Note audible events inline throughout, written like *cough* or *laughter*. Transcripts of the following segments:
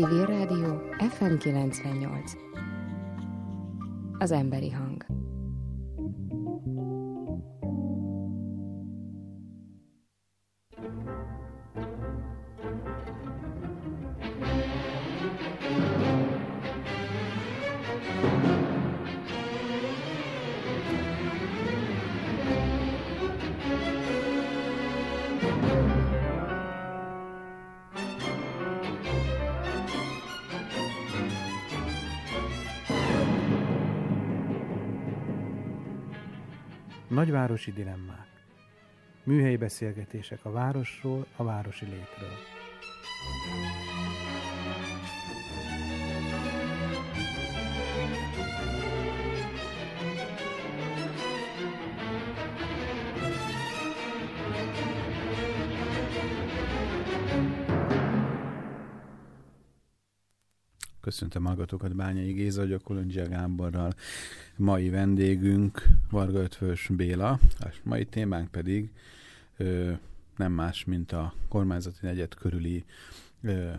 Civil Rádió FM 98. Az emberi hang. Nagyvárosi dilemmák. Műhelyi beszélgetések a városról, a városi létről. Köszöntöm hallgatókat, Bányai Géza vagyok, Kolondzsia Gáborral. Mai vendégünk Varga Ötvös Béla, a mai témánk pedig ö, nem más, mint a kormányzati negyed körüli ö,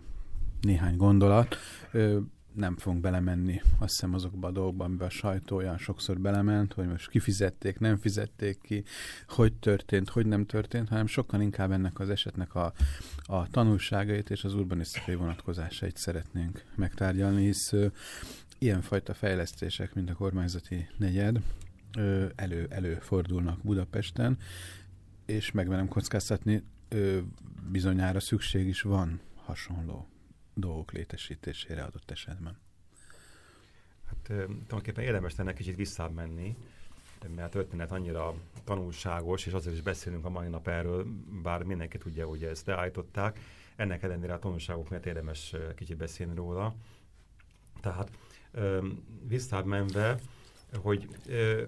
néhány gondolat. Ö, nem fogunk belemenni azt hiszem azokba a dolgokba, amiben a sajtó olyan sokszor belement, hogy most kifizették, nem fizették ki, hogy történt, hogy nem történt, hanem sokkal inkább ennek az esetnek a, a tanulságait és az urbanisztikai vonatkozásait szeretnénk megtárgyalni, hisz ilyenfajta fejlesztések, mint a kormányzati negyed, elő, előfordulnak Budapesten, és megmenem kockáztatni, bizonyára szükség is van hasonló dolgok létesítésére adott esetben. Hát tulajdonképpen érdemes lenne kicsit visszámenni, mert a történet annyira tanulságos, és azért is beszélünk a mai nap erről, bár mindenki tudja, hogy ezt leállították. Ennek ellenére a tanulságok miatt érdemes kicsit beszélni róla. Tehát visszább menve, hogy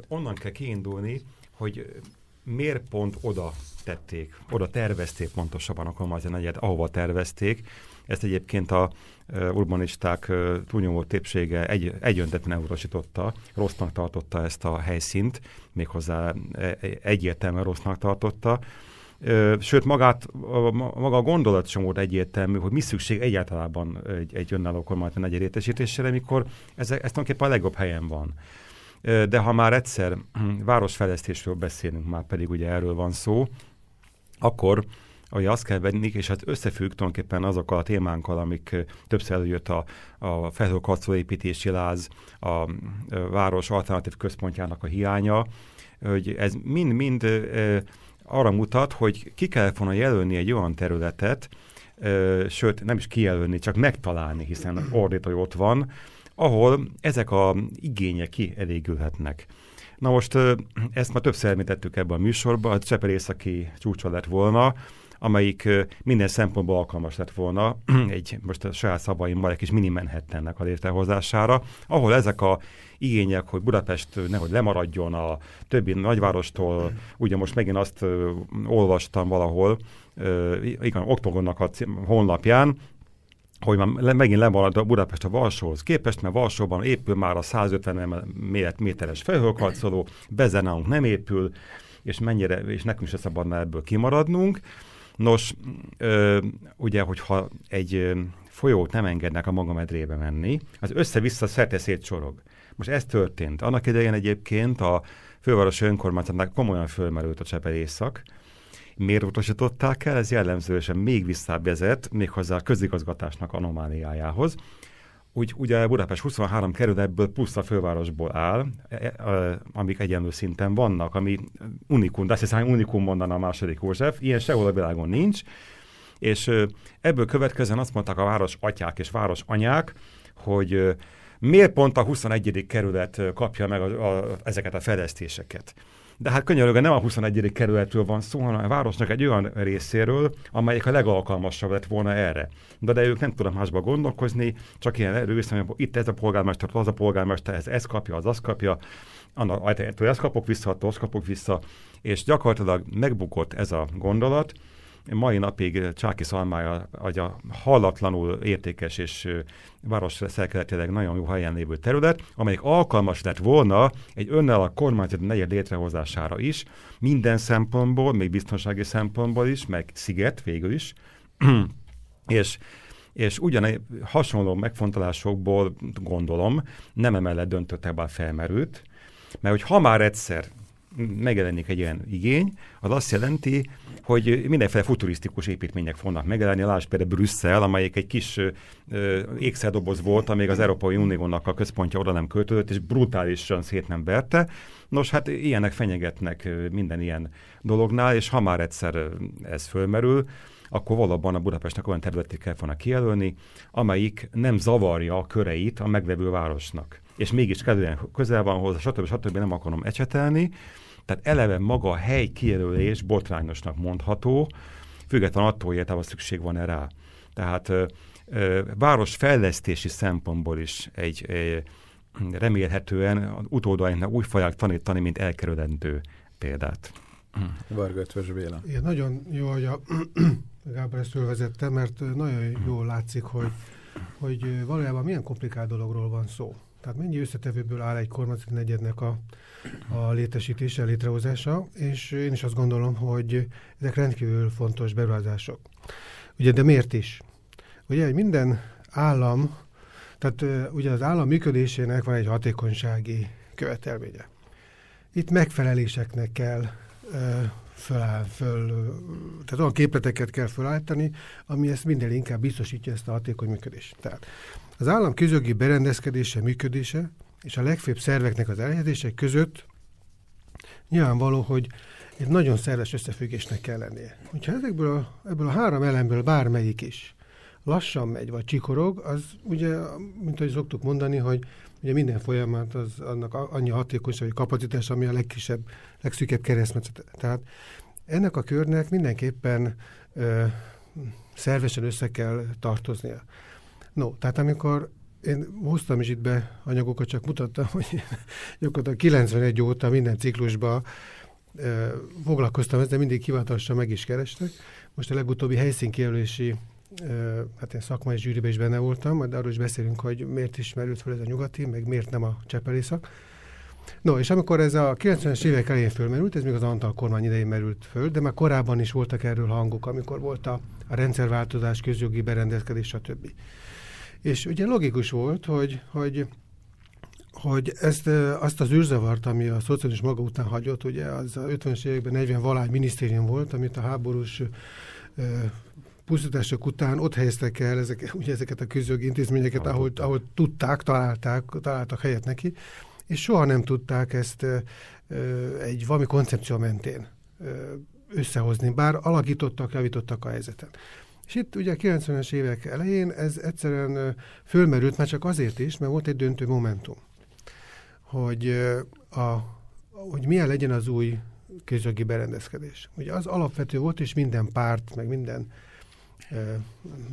onnan kell kiindulni, hogy miért pont oda tették, oda tervezték pontosabban a kormányzat negyed, ahova tervezték, ezt egyébként a urbanisták túlnyomó többsége egy, egyöntetlen elutasította, rossznak tartotta ezt a helyszínt, méghozzá e, e, egyértelműen rossznak tartotta. Sőt, magát, maga a gondolat sem volt egyértelmű, hogy mi szükség egyáltalán egy, egy önálló kormányzat egy értesítésére, mikor ez, ez tulajdonképpen a legjobb helyen van. De ha már egyszer *clears throat* városfejlesztésről beszélünk, már pedig ugye erről van szó, akkor ahogy azt kell venni, és hát összefügg tulajdonképpen azokkal a témánkkal, amik többször előjött a, a felhőkarcoló építési láz, a, a város alternatív központjának a hiánya, hogy ez mind-mind arra mutat, hogy ki kell volna jelölni egy olyan területet, e, sőt nem is kijelölni, csak megtalálni, hiszen ordító ott van, ahol ezek a igények kielégülhetnek. Na most ezt már többször említettük ebben a műsorban, a Csepel északi csúcsa lett volna, amelyik minden szempontból alkalmas lett volna *clears throat* egy, most a saját szavaimmal egy kis mini Manhattannek a létrehozására, ahol ezek a igények, hogy Budapest nehogy lemaradjon a többi nagyvárostól, ugye most megint azt olvastam valahol, igen, Oktogonnak a honlapján, hogy már megint lemarad a Budapest a Varsóhoz képest, mert Varsóban épül már a 150 méteres felhőkarcoló, Bezenánk nem épül, és mennyire, és nekünk se szabadna ebből kimaradnunk. Nos, ö, ugye, hogyha egy folyót nem engednek a maga medrébe menni, az össze-vissza szerte szétsorog. Most ez történt. Annak idején egyébként a fővárosi önkormányzatnak komolyan fölmerült a Csepel észak. Miért utasították el? Ez jellemzősen még visszább vezet, méghozzá a közigazgatásnak anomáliájához. Úgy, ugye Budapest 23 kerületből plusz a fővárosból áll, e, e, amik egyenlő szinten vannak, ami unikum, de azt hiszem, unikum mondana a második József, ilyen sehol a világon nincs, és ebből következően azt mondták a város atyák és város anyák, hogy miért pont a 21. kerület kapja meg a, a, ezeket a fejlesztéseket. De hát könyörögve nem a 21. kerületről van szó, hanem a városnak egy olyan részéről, amelyik a legalkalmasabb lett volna erre. De, de ők nem tudnak másba gondolkozni, csak ilyen erős, hogy itt ez a polgármester, az a polgármester, ez ezt kapja, az azt kapja, annak, ezt kapok vissza, azt kapok vissza, és gyakorlatilag megbukott ez a gondolat, mai napig Csáki Szalmája a hallatlanul értékes és város szerkeletileg nagyon jó helyen lévő terület, amelyik alkalmas lett volna egy önnel a kormányzat negyed létrehozására is, minden szempontból, még biztonsági szempontból is, meg sziget végül is, *clears throat* és és ugyan hasonló megfontolásokból gondolom, nem emellett döntöttek, bár felmerült, mert hogy ha már egyszer megjelenik egy ilyen igény, az azt jelenti, hogy mindenféle futurisztikus építmények fognak megjelenni. Lásd például Brüsszel, amelyik egy kis ö, ékszerdoboz volt, amíg az Európai Uniónak a központja oda nem költődött, és brutálisan szét nem verte. Nos, hát ilyenek fenyegetnek minden ilyen dolognál, és ha már egyszer ez fölmerül, akkor valóban a Budapestnek olyan területét kell volna kijelölni, amelyik nem zavarja a köreit a meglevő városnak. És mégis kedven közel van hozzá, stb. stb. nem akarom ecsetelni, tehát eleve maga a hely kijelölés botrányosnak mondható, függetlenül attól, hogy szükség van rá. Tehát ö, ö, városfejlesztési szempontból is egy, egy remélhetően utódainknak úgy fogják tanítani, mint elkerülendő példát. Varga Ötvös Béla. Igen, nagyon jó, hogy a *clears throat* Gábor ezt vezette, mert nagyon jól látszik, hogy, hogy valójában milyen komplikált dologról van szó. Tehát mennyi összetevőből áll egy kormányzati negyednek a, a létesítése, létrehozása, és én is azt gondolom, hogy ezek rendkívül fontos beruházások. Ugye, de miért is? Ugye, hogy minden állam, tehát ugye az állam működésének van egy hatékonysági követelménye. Itt megfeleléseknek kell föláll, föl, tehát olyan képleteket kell felállítani, ami ezt minden inkább biztosítja ezt a hatékony működést. Tehát az állam közögi berendezkedése, működése és a legfőbb szerveknek az elhelyezése között nyilvánvaló, hogy egy nagyon szerves összefüggésnek kell lennie. Hogyha ezekből a, ebből a három elemből bármelyik is lassan megy, vagy csikorog, az ugye, mint ahogy szoktuk mondani, hogy ugye minden folyamat az annak annyi hatékonyság, vagy kapacitás, ami a legkisebb, legszűkebb keresztmetszet. Tehát ennek a körnek mindenképpen ö, szervesen össze kell tartoznia. No, tehát amikor én hoztam is itt be anyagokat, csak mutattam, *laughs* hogy gyakorlatilag 91 óta minden ciklusban ö, foglalkoztam ezzel, mindig hivatalosan meg is kerestek. Most a legutóbbi helyszínkijelölési hát én szakmai zsűriben is benne voltam, majd arról is beszélünk, hogy miért is merült fel ez a nyugati, meg miért nem a csepelészak. No, és amikor ez a 90-es évek elején fölmerült, ez még az Antal kormány idején merült föl, de már korábban is voltak erről hangok, amikor volt a, a rendszerváltozás, közjogi berendezkedés, stb. És ugye logikus volt, hogy, hogy hogy ezt, azt az űrzavart, ami a szociális maga után hagyott, ugye az a 50-es években 40 valány minisztérium volt, amit a háborús pusztítások után ott helyeztek el ezek, *laughs* ugye ezeket a közjogi intézményeket, ahol, ahol tudták, találták, találtak helyet neki, és soha nem tudták ezt egy valami koncepció mentén összehozni, bár alakítottak, javítottak a helyzeten. És itt ugye a 90-es évek elején ez egyszerűen fölmerült, már csak azért is, mert volt egy döntő momentum, hogy, a, hogy milyen legyen az új közjogi berendezkedés. Ugye az alapvető volt, és minden párt, meg minden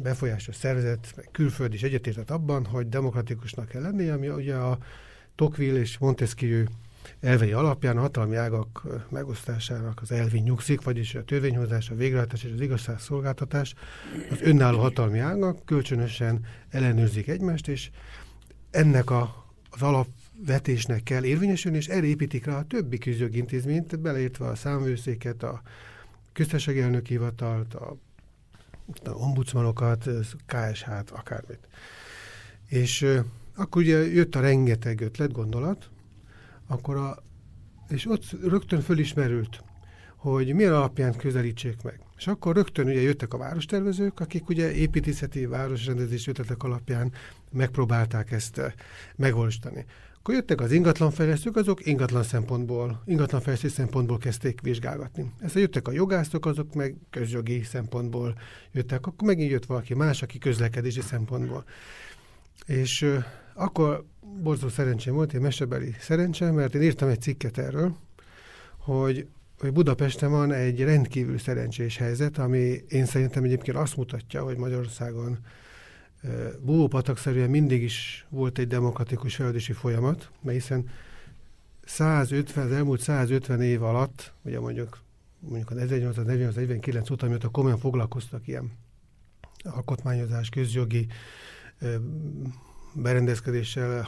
befolyásos szervezet, meg külföld is egyetértett abban, hogy demokratikusnak kell lenni, ami ugye a Tocqueville és Montesquieu elvei alapján a hatalmi ágak megosztásának az elvi nyugszik, vagyis a törvényhozás, a végrehajtás és az igazságszolgáltatás az önálló hatalmi ágak kölcsönösen ellenőrzik egymást, és ennek a, az alapvetésnek kell érvényesülni, és erre építik rá a többi közjogi intézményt, beleértve a számvőszéket, a köztársasági elnök hivatalt, a ombudsmanokat, KSH-t, akármit. És akkor ugye jött a rengeteg ötlet, gondolat, akkor a, és ott rögtön fölismerült, hogy milyen alapján közelítsék meg. És akkor rögtön ugye jöttek a várostervezők, akik ugye építészeti városrendezés ötletek alapján megpróbálták ezt megvalósítani. Akkor jöttek az ingatlanfejlesztők, azok ingatlan szempontból, ingatlanfejlesztés szempontból kezdték vizsgálgatni. Ezt jöttek a jogászok, azok meg közjogi szempontból jöttek. Akkor megint jött valaki más, aki közlekedési szempontból. És uh, akkor borzó szerencsém volt, egy mesebeli szerencsém, mert én írtam egy cikket erről, hogy, hogy Budapesten van egy rendkívül szerencsés helyzet, ami én szerintem egyébként azt mutatja, hogy Magyarországon búvópatakszerűen mindig is volt egy demokratikus fejlődési folyamat, mert hiszen 150, az elmúlt 150 év alatt, ugye mondjuk, mondjuk az 1849 óta, amióta komolyan foglalkoztak ilyen alkotmányozás, közjogi berendezkedéssel,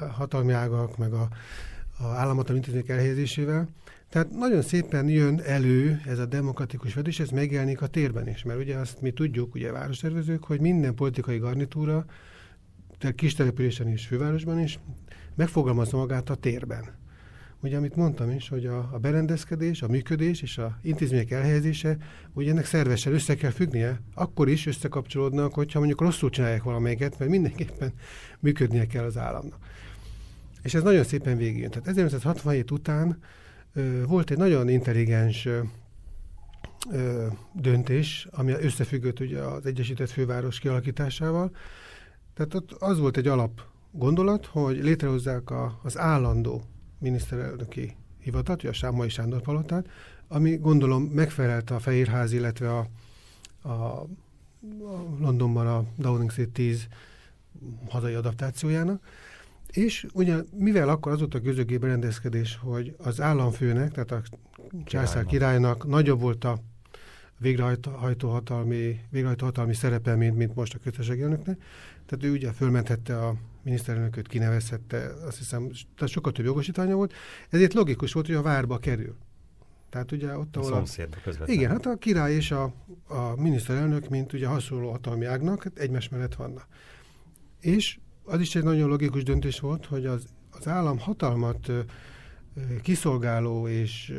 a hatalmi ágak, meg a, a államhatalmi intézmények elhelyezésével. Tehát nagyon szépen jön elő ez a demokratikus vetés, ez megjelenik a térben is, mert ugye azt mi tudjuk, ugye várostervezők, hogy minden politikai garnitúra, tehát kis településen is, fővárosban is, megfogalmazza magát a térben. Ugye, amit mondtam is, hogy a, a berendezkedés, a működés és a intézmények elhelyezése, ugye ennek szervesen össze kell függnie, akkor is összekapcsolódnak, hogyha mondjuk rosszul csinálják valamelyiket, mert mindenképpen működnie kell az államnak. És ez nagyon szépen végigjön. Tehát 1967 után ö, volt egy nagyon intelligens ö, ö, döntés, ami összefüggött ugye az Egyesített Főváros kialakításával. Tehát ott az volt egy alap gondolat, hogy létrehozzák a, az állandó miniszterelnöki hivatalt, a Sámai Sándor palotát, ami gondolom megfelelt a Fehérház, illetve a, a, a Londonban a Downing Street 10 hazai adaptációjának. És ugye, mivel akkor az volt a közögé berendezkedés, hogy az államfőnek, tehát a császár királynak nagyobb volt a végrehajtó hatalmi, végrehajtó hatalmi szerepe, mint, mint most a köztársasági Tehát ő ugye fölmenthette a miniszterelnököt, kinevezhette, azt hiszem, tehát sokkal több jogosítványa volt. Ezért logikus volt, hogy a várba kerül. Tehát ugye ott, ahol... A a, Igen, hát a király és a, a miniszterelnök, mint ugye hasonló hatalmi ágnak, hát egymás mellett vannak. És az is egy nagyon logikus döntés volt, hogy az, az állam hatalmat kiszolgáló és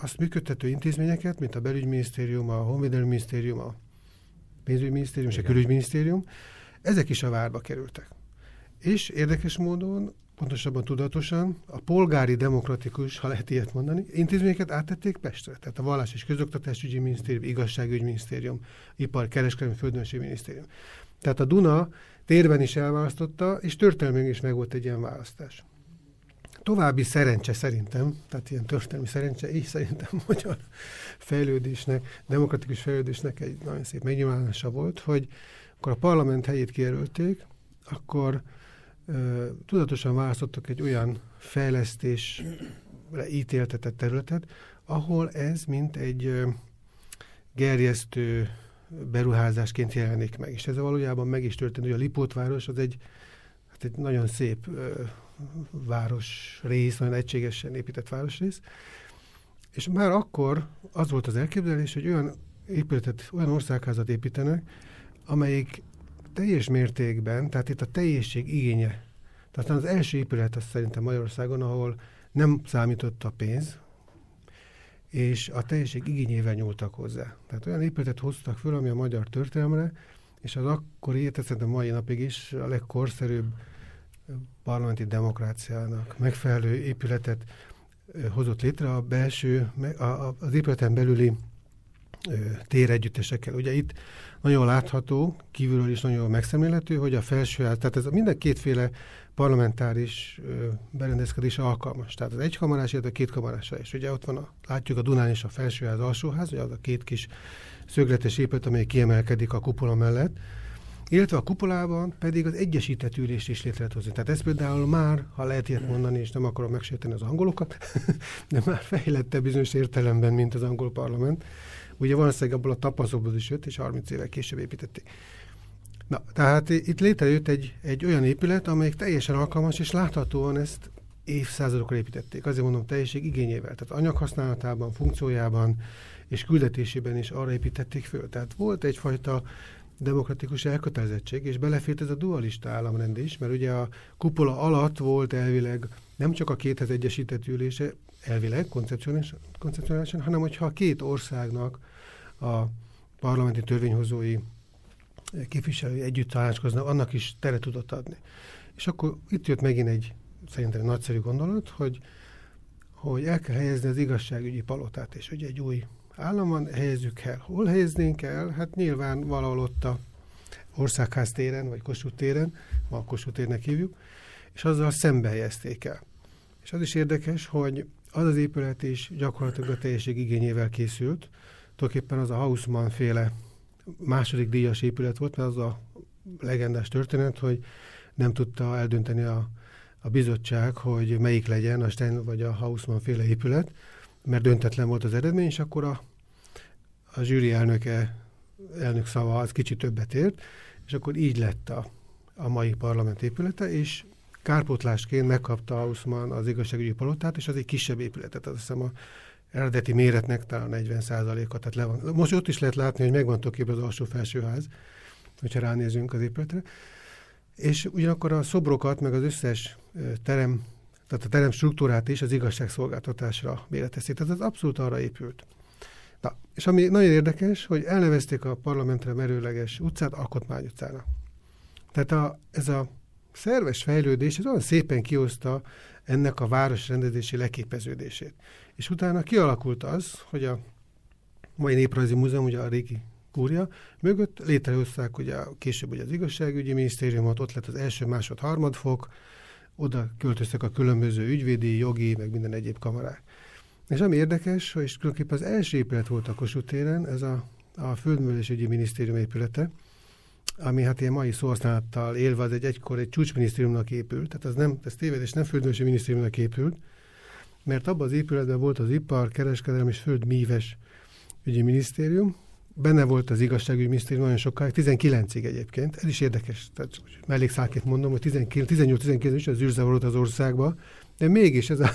azt működtető intézményeket, mint a belügyminisztérium, a honvédelmi minisztérium, a pénzügyminisztérium és a külügyminisztérium, ezek is a várba kerültek. És érdekes módon, pontosabban tudatosan, a polgári demokratikus, ha lehet ilyet mondani, intézményeket áttették Pestre. Tehát a Vallás és Közoktatásügyi Minisztérium, Igazságügyminisztérium, Ipar, Kereskedelmi Földönségi Minisztérium. Tehát a Duna térben is elválasztotta, és történelmileg is meg volt egy ilyen választás. További szerencse szerintem, tehát ilyen történelmi szerencse, és szerintem *laughs* magyar fejlődésnek, demokratikus fejlődésnek egy nagyon szép megnyilvánulása volt, hogy akkor a parlament helyét kijelölték, akkor ö, tudatosan választottak egy olyan fejlesztésre ítéltetett területet, ahol ez mint egy ö, gerjesztő beruházásként jelenik meg. És ez valójában meg is történt, hogy a Lipótváros az egy, hát egy nagyon szép ö, városrész, nagyon egységesen épített városrész, és már akkor az volt az elképzelés, hogy olyan épületet, olyan országházat építenek, amelyik teljes mértékben, tehát itt a teljesség igénye. Tehát az első épület az szerintem Magyarországon, ahol nem számított a pénz, és a teljesség igényével nyúltak hozzá. Tehát olyan épületet hoztak föl, ami a magyar történelemre, és az akkori, tehát szerintem mai napig is a legkorszerűbb parlamenti demokráciának megfelelő épületet hozott létre a belső, az épületen belüli téregyüttesekkel. Ugye itt nagyon látható, kívülről is nagyon megszemlélhető, hogy a felsőház, tehát ez minden kétféle parlamentáris berendezkedés alkalmas. Tehát az egykamarás, illetve a kétkamarásra is. Ugye ott van, a, látjuk a Dunán és a felsőház, alsóház, ugye az a két kis szögletes épület, amely kiemelkedik a kupola mellett, illetve a kupolában pedig az egyesített ülést is létre hozni. Tehát ez például már, ha lehet ilyet mondani, és nem akarom megsérteni az angolokat, *laughs* de már fejlette bizonyos értelemben, mint az angol parlament. Ugye valószínűleg abból a tapasztalatból is jött, és 30 évvel később építették. Na, tehát itt létrejött egy, egy olyan épület, amelyik teljesen alkalmas, és láthatóan ezt évszázadokra építették. Azért mondom teljesség igényével. Tehát anyaghasználatában, funkciójában és küldetésében is arra építették föl. Tehát volt egyfajta demokratikus elkötelezettség, és belefért ez a dualista államrend is, mert ugye a kupola alatt volt elvileg nem csak a kéthez egyesített ülése, elvileg, koncepcionálisan, hanem hogyha a két országnak a parlamenti törvényhozói képviselői együtt tanácskoznak, annak is tere tudott adni. És akkor itt jött megint egy szerintem egy nagyszerű gondolat, hogy, hogy el kell helyezni az igazságügyi palotát, és ugye egy új állam van, helyezzük el. Hol helyeznénk el? Hát nyilván valahol ott a Országház téren, vagy Kossuth téren, ma a Kossuth térnek hívjuk, és azzal szembe helyezték el. És az is érdekes, hogy az az épület is gyakorlatilag a teljesség igényével készült. Tulajdonképpen az a Hausmann féle második díjas épület volt, mert az a legendás történet, hogy nem tudta eldönteni a, a bizottság, hogy melyik legyen, a Stein vagy a Hausmann féle épület, mert döntetlen volt az eredmény, és akkor a, a zsűri elnöke, elnök szava az kicsit többet ért, és akkor így lett a, a mai parlament épülete, és kárpótlásként megkapta Hausmann az igazságügyi palotát, és az egy kisebb épületet, azt hiszem a eredeti méretnek talán 40% a tehát le van. Most ott is lehet látni, hogy meg van az alsó ház, hogyha ránézünk az épületre. És ugyanakkor a szobrokat, meg az összes terem, tehát a terem struktúrát is az igazságszolgáltatásra méreteszik. Tehát ez abszolút arra épült. Na, és ami nagyon érdekes, hogy elnevezték a parlamentre merőleges utcát Alkotmány utcának. Tehát a, ez a szerves fejlődés, ez olyan szépen kihozta ennek a városrendezési leképeződését. És utána kialakult az, hogy a mai Néprajzi Múzeum, ugye a régi kúria, mögött létrehozták ugye később ugye az igazságügyi minisztériumot, ott lett az első, másod, harmadfok, oda költöztek a különböző ügyvédi, jogi, meg minden egyéb kamarák. És ami érdekes, hogy tulajdonképpen az első épület volt a Kossuth téren, ez a, a Földművelésügyi Minisztérium épülete, ami hát ilyen mai szóhasználattal élve az egy egykor egy csúcsminisztériumnak épült, tehát az nem, ez tévedés, nem földművelési minisztériumnak épült, mert abban az épületben volt az ipar, kereskedelem és földmíves ügyi minisztérium, benne volt az igazságügyi minisztérium nagyon sokáig, 19-ig egyébként, ez is érdekes, tehát mellékszálként mondom, hogy 18-19 is az űrzavar az országban, de mégis ez a,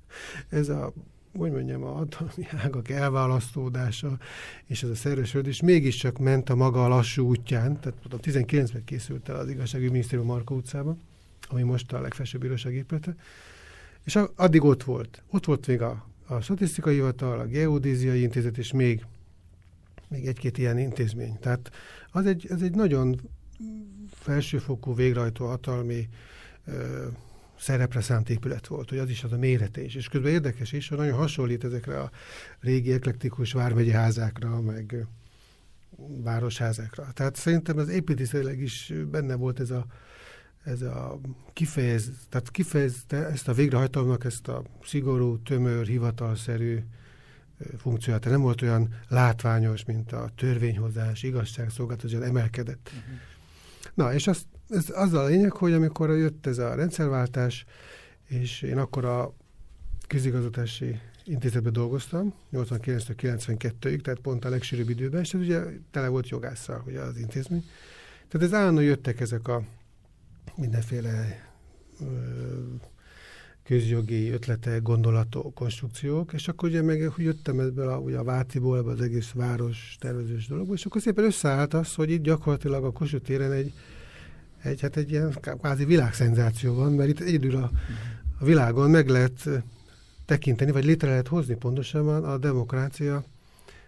*laughs* ez a hogy mondjam, a hatalmi ágak elválasztódása és ez a szerveződés mégiscsak ment a maga a lassú útján, tehát tudom, 19-ben készült el az igazságügyi minisztérium Marka utcába, ami most a legfelsőbb bíróság épülete, és addig ott volt. Ott volt még a, a statisztikai hivatal, a geodéziai intézet, és még, még egy-két ilyen intézmény. Tehát az egy, ez egy nagyon felsőfokú végrehajtó hatalmi ö, szerepre szánt épület volt, hogy az is az a mérete is. És közben érdekes is, hogy nagyon hasonlít ezekre a régi eklektikus vármegye házákra, meg városházákra. Tehát szerintem az építészetileg is benne volt ez a, ez a kifejez, tehát kifejezte ezt a végrehajtalomnak ezt a szigorú, tömör, hivatalszerű funkcióját. Tehát nem volt olyan látványos, mint a törvényhozás, igazságszolgáltatás, emelkedett. Uh-huh. Na, és azt ez az a lényeg, hogy amikor jött ez a rendszerváltás, és én akkor a közigazgatási intézetben dolgoztam, 89-92-ig, tehát pont a legsűrűbb időben, és ez ugye tele volt jogásszal, ugye az intézmény. Tehát ez állandóan jöttek ezek a mindenféle ö, közjogi ötletek, gondolatok, konstrukciók, és akkor ugye meg hogy jöttem ebből a, ugye a Vátiból, ebből az egész város tervezős dologból, és akkor szépen összeállt az, hogy itt gyakorlatilag a Kossuth téren egy egy, hát egy ilyen kvázi világszenzáció van, mert itt egyedül a, a világon meg lehet tekinteni, vagy létre lehet hozni pontosabban a demokrácia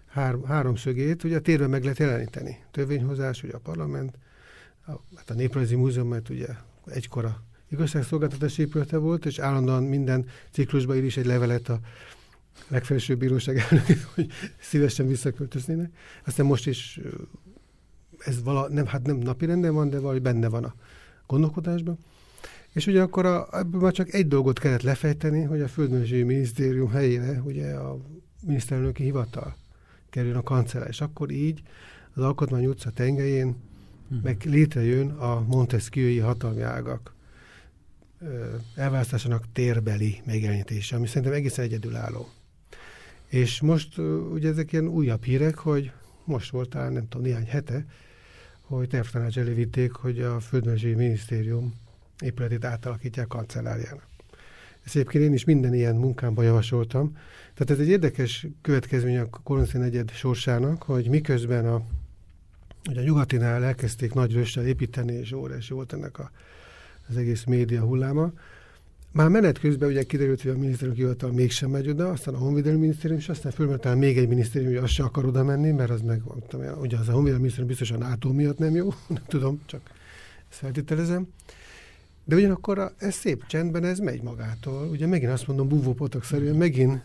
hár, háromszögét, ugye a térben meg lehet jeleníteni. Törvényhozás, ugye a parlament, a, hát a Néprajzi Múzeum, mert ugye egykor a igazságszolgáltatás épülete volt, és állandóan minden ciklusban ír is egy levelet a legfelsőbb bíróság elnök, *laughs* hogy szívesen visszaköltöznének. Aztán most is ez vala, nem, hát nem napi renden van, de valahogy benne van a gondolkodásban. És ugyanakkor a, ebből már csak egy dolgot kellett lefejteni, hogy a Földművelési Minisztérium helyére ugye a miniszterelnöki hivatal kerül a kancellár, és akkor így az Alkotmány utca tengelyén hmm. meg létrejön a Montesquieu-i hatalmi ágak elválasztásának térbeli megjelenítése, ami szerintem egészen egyedülálló. És most ugye ezek ilyen újabb hírek, hogy most volt talán nem tudom, néhány hete, hogy tervtanács elé hogy a Földművelési Minisztérium épületét átalakítják kancelláriának. Ezt egyébként én is minden ilyen munkámban javasoltam. Tehát ez egy érdekes következmény a Kolonszín egyed sorsának, hogy miközben a, hogy a nyugatinál elkezdték nagy rössel építeni, és óriási volt ennek a, az egész média hulláma, már menet közben ugye kiderült, hogy a minisztérium hivatal mégsem megy oda, aztán a Honvédelmi Minisztérium, és aztán fölmerült még egy minisztérium, hogy azt se akar oda menni, mert az meg, ugye az a Honvédelmi Minisztérium biztosan NATO miatt nem jó, *laughs* nem tudom, csak ezt feltételezem. De ugyanakkor a, ez szép csendben, ez megy magától. Ugye megint azt mondom, búvópotok szerűen, megint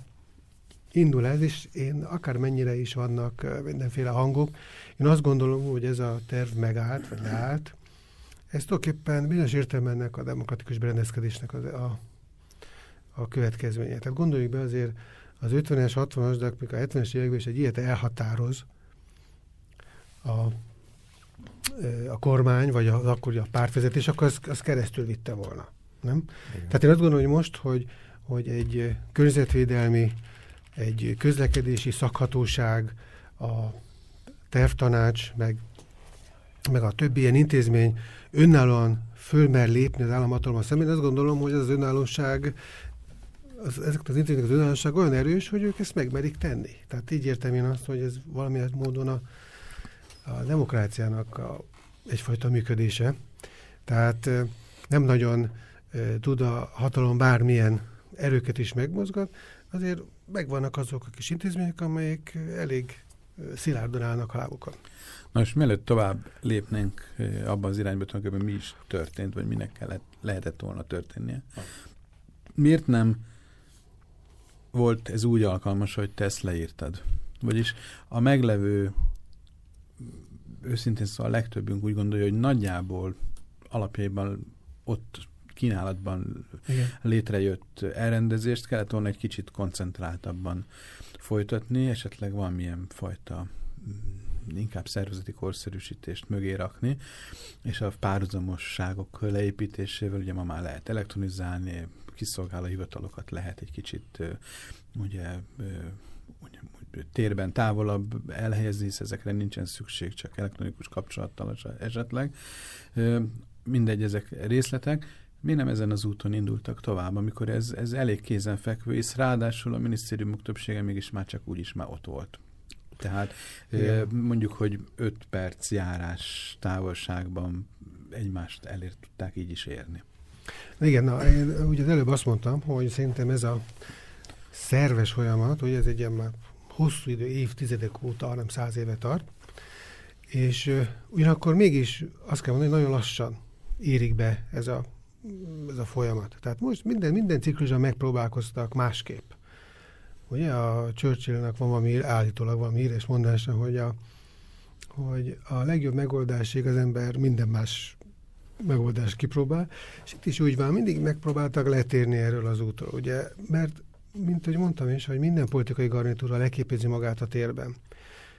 indul ez, és én akármennyire is vannak mindenféle hangok, én azt gondolom, hogy ez a terv megállt, vagy leállt, ez tulajdonképpen bizonyos értelemben ennek a demokratikus berendezkedésnek az, a, a következménye. Tehát gondoljuk be azért az 50-es, 60-as, de a 70-es években is egy ilyet elhatároz a, a kormány, vagy az akkori a pártvezetés, akkor az, az keresztül vitte volna. Nem? Igen. Tehát én azt gondolom, hogy most, hogy, hogy egy környezetvédelmi, egy közlekedési szakhatóság, a tervtanács, meg meg a többi ilyen intézmény önállóan fölmer lépni az államhatalommal szemben, azt gondolom, hogy az önállóság az, ezek az intézmények az önállóság olyan erős, hogy ők ezt megmerik tenni. Tehát így értem én azt, hogy ez valamilyen módon a, a demokráciának a, egyfajta működése. Tehát nem nagyon tud a hatalom bármilyen erőket is megmozgat, azért megvannak azok a kis intézmények, amelyek elég szilárdan állnak a lábukon. Na és mielőtt tovább lépnénk abban az irányba, hogy mi is történt, vagy minek kellett, lehetett volna történnie. Miért nem volt ez úgy alkalmas, hogy te ezt leírtad? Vagyis a meglevő, őszintén szóval a legtöbbünk úgy gondolja, hogy nagyjából alapjaiban ott kínálatban Igen. létrejött elrendezést kellett volna egy kicsit koncentráltabban folytatni, esetleg valamilyen fajta inkább szervezeti korszerűsítést mögé rakni, és a párhuzamosságok leépítésével ugye ma már lehet elektronizálni, kiszolgáló hivatalokat lehet egy kicsit ugye, térben távolabb elhelyezni, hisz ezekre nincsen szükség, csak elektronikus kapcsolattal esetleg. Mindegy, ezek részletek. Mi nem ezen az úton indultak tovább, amikor ez, ez elég kézenfekvő, és ráadásul a minisztériumok többsége mégis már csak úgyis már ott volt. Tehát Igen. mondjuk, hogy 5 perc járás távolságban egymást elért tudták így is érni. Igen, na, én ugye előbb azt mondtam, hogy szerintem ez a szerves folyamat, hogy ez egy ilyen már hosszú idő, évtizedek óta, hanem száz éve tart, és uh, ugyanakkor mégis azt kell mondani, hogy nagyon lassan érik be ez a, ez a folyamat. Tehát most minden, minden ciklusban megpróbálkoztak másképp. Ugye a Churchillnak van valami, állítólag valami híres mondása, hogy a, hogy a legjobb megoldásig az ember minden más megoldást kipróbál, és itt is úgy van, mindig megpróbáltak letérni erről az útról, ugye, mert, mint hogy mondtam is, hogy minden politikai garnitúra leképezi magát a térben.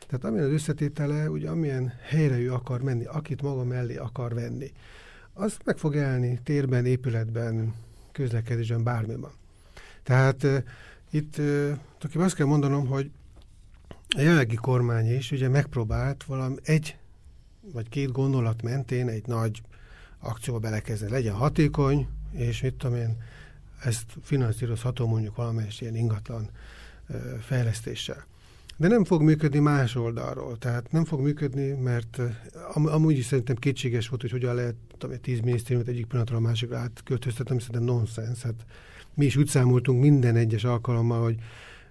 Tehát amilyen az összetétele, ugye amilyen helyre ő akar menni, akit maga mellé akar venni, az meg fog elni térben, épületben, közlekedésben, bármiban. Tehát itt uh, azt kell mondanom, hogy a jelenlegi kormány is ugye megpróbált valami egy vagy két gondolat mentén egy nagy akcióba belekezdeni. Legyen hatékony, és mit tudom én, ezt finanszírozható mondjuk valamelyes ilyen ingatlan fejlesztéssel. De nem fog működni más oldalról. Tehát nem fog működni, mert am, amúgy is szerintem kétséges volt, hogy hogyan lehet tudom, 10 minisztériumot egyik pillanatra a másikra átköltöztetni, szerintem nonsens. Hát mi is úgy számoltunk minden egyes alkalommal, hogy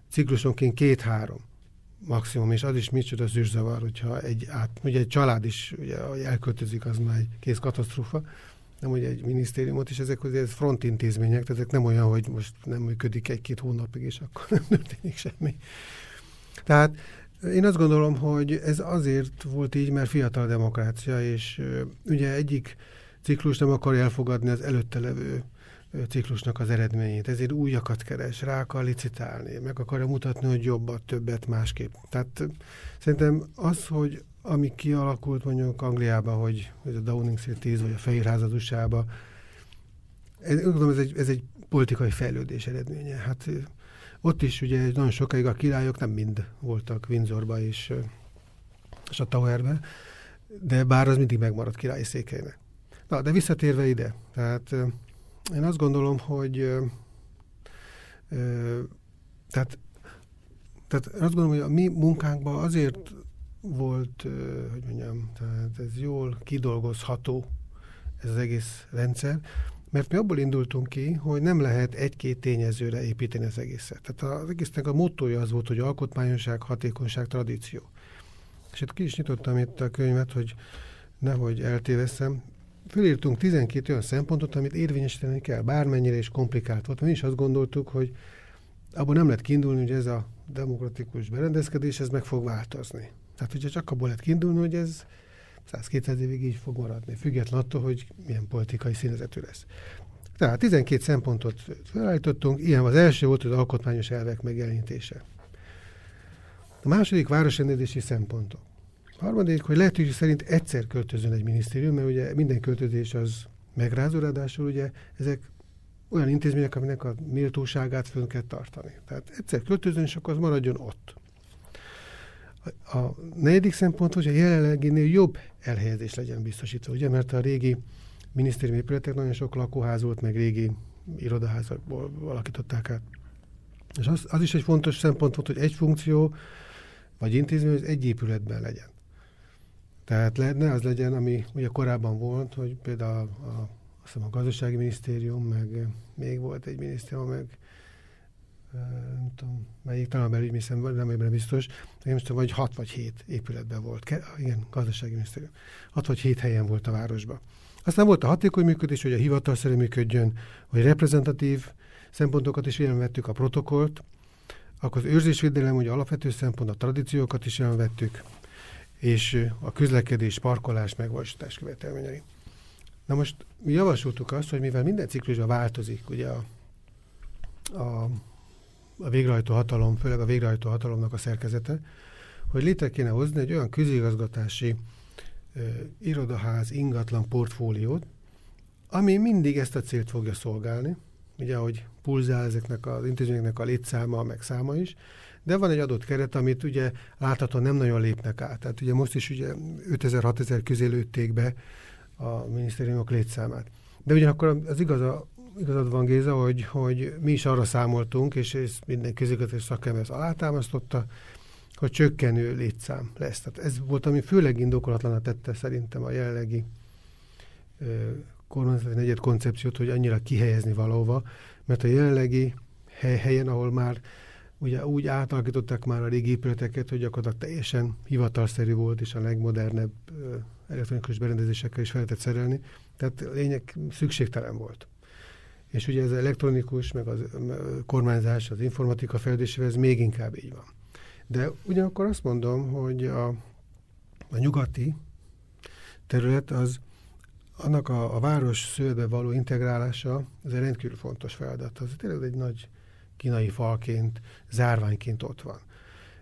ciklusonként két-három maximum, és az is micsoda zűrzavar, hogyha egy, át, ugye egy család is ugye, elköltözik, az már egy kész katasztrófa, nem ugye egy minisztériumot, és ezek ugye frontintézmények, tehát ezek nem olyan, hogy most nem működik egy-két hónapig, és akkor *laughs* nem történik semmi. Tehát én azt gondolom, hogy ez azért volt így, mert fiatal demokrácia, és ugye egyik ciklus nem akarja elfogadni az előtte levő ciklusnak az eredményét. Ezért újakat keres, rá akar licitálni, meg akarja mutatni, hogy jobbat, többet, másképp. Tehát szerintem az, hogy ami kialakult mondjuk Angliában, hogy, hogy a Downing Street 10 vagy a Fehérház az USA-ba, ez, gondolom, ez egy, ez egy politikai fejlődés eredménye. Hát ott is ugye nagyon sokáig a királyok nem mind voltak Windsorba és, és a Towerbe, de bár az mindig megmaradt királyi székelynek. Na, de visszatérve ide, tehát én azt gondolom, hogy tehát, tehát azt gondolom, hogy a mi munkánkban azért volt, hogy mondjam, tehát ez jól kidolgozható ez az egész rendszer, mert mi abból indultunk ki, hogy nem lehet egy-két tényezőre építeni az egészet. Tehát az egésznek a mottoja az volt, hogy alkotmányosság, hatékonyság, tradíció. És itt ki is nyitottam itt a könyvet, hogy nehogy eltéveszem fölírtunk 12 olyan szempontot, amit érvényesíteni kell, bármennyire is komplikált volt. Mi is azt gondoltuk, hogy abból nem lehet kiindulni, hogy ez a demokratikus berendezkedés, ez meg fog változni. Tehát, hogyha csak abból lehet kiindulni, hogy ez 100-200 évig így fog maradni, független attól, hogy milyen politikai színezetű lesz. Tehát 12 szempontot felállítottunk, ilyen az első volt az alkotmányos elvek megjelenítése. A második városrendezési szempontok. Harmadik, hogy lehetőség szerint egyszer költözön egy minisztérium, mert ugye minden költözés az megrázó, ráadásul ugye ezek olyan intézmények, aminek a méltóságát fönn kell tartani. Tehát egyszer költözön, és akkor az maradjon ott. A negyedik szempont, hogy a jelenleginél jobb elhelyezés legyen biztosítva, ugye, mert a régi minisztériumi épületek nagyon sok lakóház volt, meg régi irodaházakból alakították át. És az, az is egy fontos szempont volt, hogy egy funkció vagy intézmény az egy épületben legyen. Tehát le, ne az legyen, ami ugye korábban volt, hogy például a, a, a gazdasági minisztérium, meg még volt egy minisztérium, meg nem tudom, melyik, talán belügyminisztérium, nem ebben biztos, nem tudom, vagy 6 vagy 7 épületben volt, Ke, igen, gazdasági minisztérium. 6 vagy 7 helyen volt a városban. Aztán volt a hatékony működés, hogy a hivatalszerű működjön, hogy reprezentatív szempontokat is jelen vettük, a protokollt, akkor az őrzésvédelem, hogy alapvető szempont, a tradíciókat is jelen vettük, és a közlekedés, parkolás, megvalósítás követelményei. Na most mi javasoltuk azt, hogy mivel minden ciklusban változik, ugye a, a, a végrehajtó hatalom, főleg a végrehajtó hatalomnak a szerkezete, hogy létre kéne hozni egy olyan közigazgatási ö, irodaház, ingatlan portfóliót, ami mindig ezt a célt fogja szolgálni, ugye, hogy pulzál ezeknek az intézményeknek a létszáma, meg száma is, de van egy adott keret, amit ugye láthatóan nem nagyon lépnek át. Tehát ugye most is ugye 5000-6000 közé lőtték be a minisztériumok létszámát. De ugyanakkor az igaza, igazad van Géza, hogy, hogy mi is arra számoltunk, és ez minden közigazgatás szakember alátámasztotta, hogy csökkenő létszám lesz. Tehát ez volt, ami főleg indokolatlan tette szerintem a jelenlegi kormányzati negyed koncepciót, hogy annyira kihelyezni valóva, mert a jelenlegi hely, helyen, ahol már ugye úgy átalakították már a régi épületeket, hogy gyakorlatilag teljesen hivatalszerű volt, és a legmodernebb elektronikus berendezésekkel is fel lehetett szerelni, tehát lényeg szükségtelen volt. És ugye ez az elektronikus, meg a kormányzás, az informatika fejlődésével ez még inkább így van. De ugyanakkor azt mondom, hogy a, a nyugati terület az annak a, a város szőbe való integrálása, ez egy rendkívül fontos feladat. Az tényleg egy nagy kínai falként, zárványként ott van.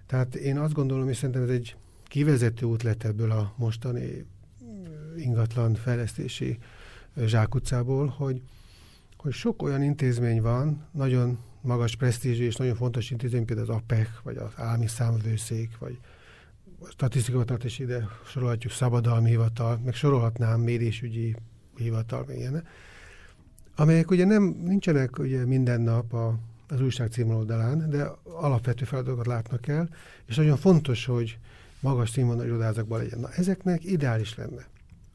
Tehát én azt gondolom, és szerintem ez egy kivezető út lett ebből a mostani ingatlan fejlesztési zsákutcából, hogy, hogy sok olyan intézmény van, nagyon magas presztízsű és nagyon fontos intézmény, például az APEC, vagy az állami számvőszék, vagy statisztikahivatal is ide sorolhatjuk, szabadalmi hivatal, meg sorolhatnám mérésügyi hivatal, meg ilyen, amelyek ugye nem, nincsenek ugye minden nap a, az újság címoldalán, de alapvető feladatokat látnak el, és nagyon fontos, hogy magas színvonalú irodázakban legyen. Na, ezeknek ideális lenne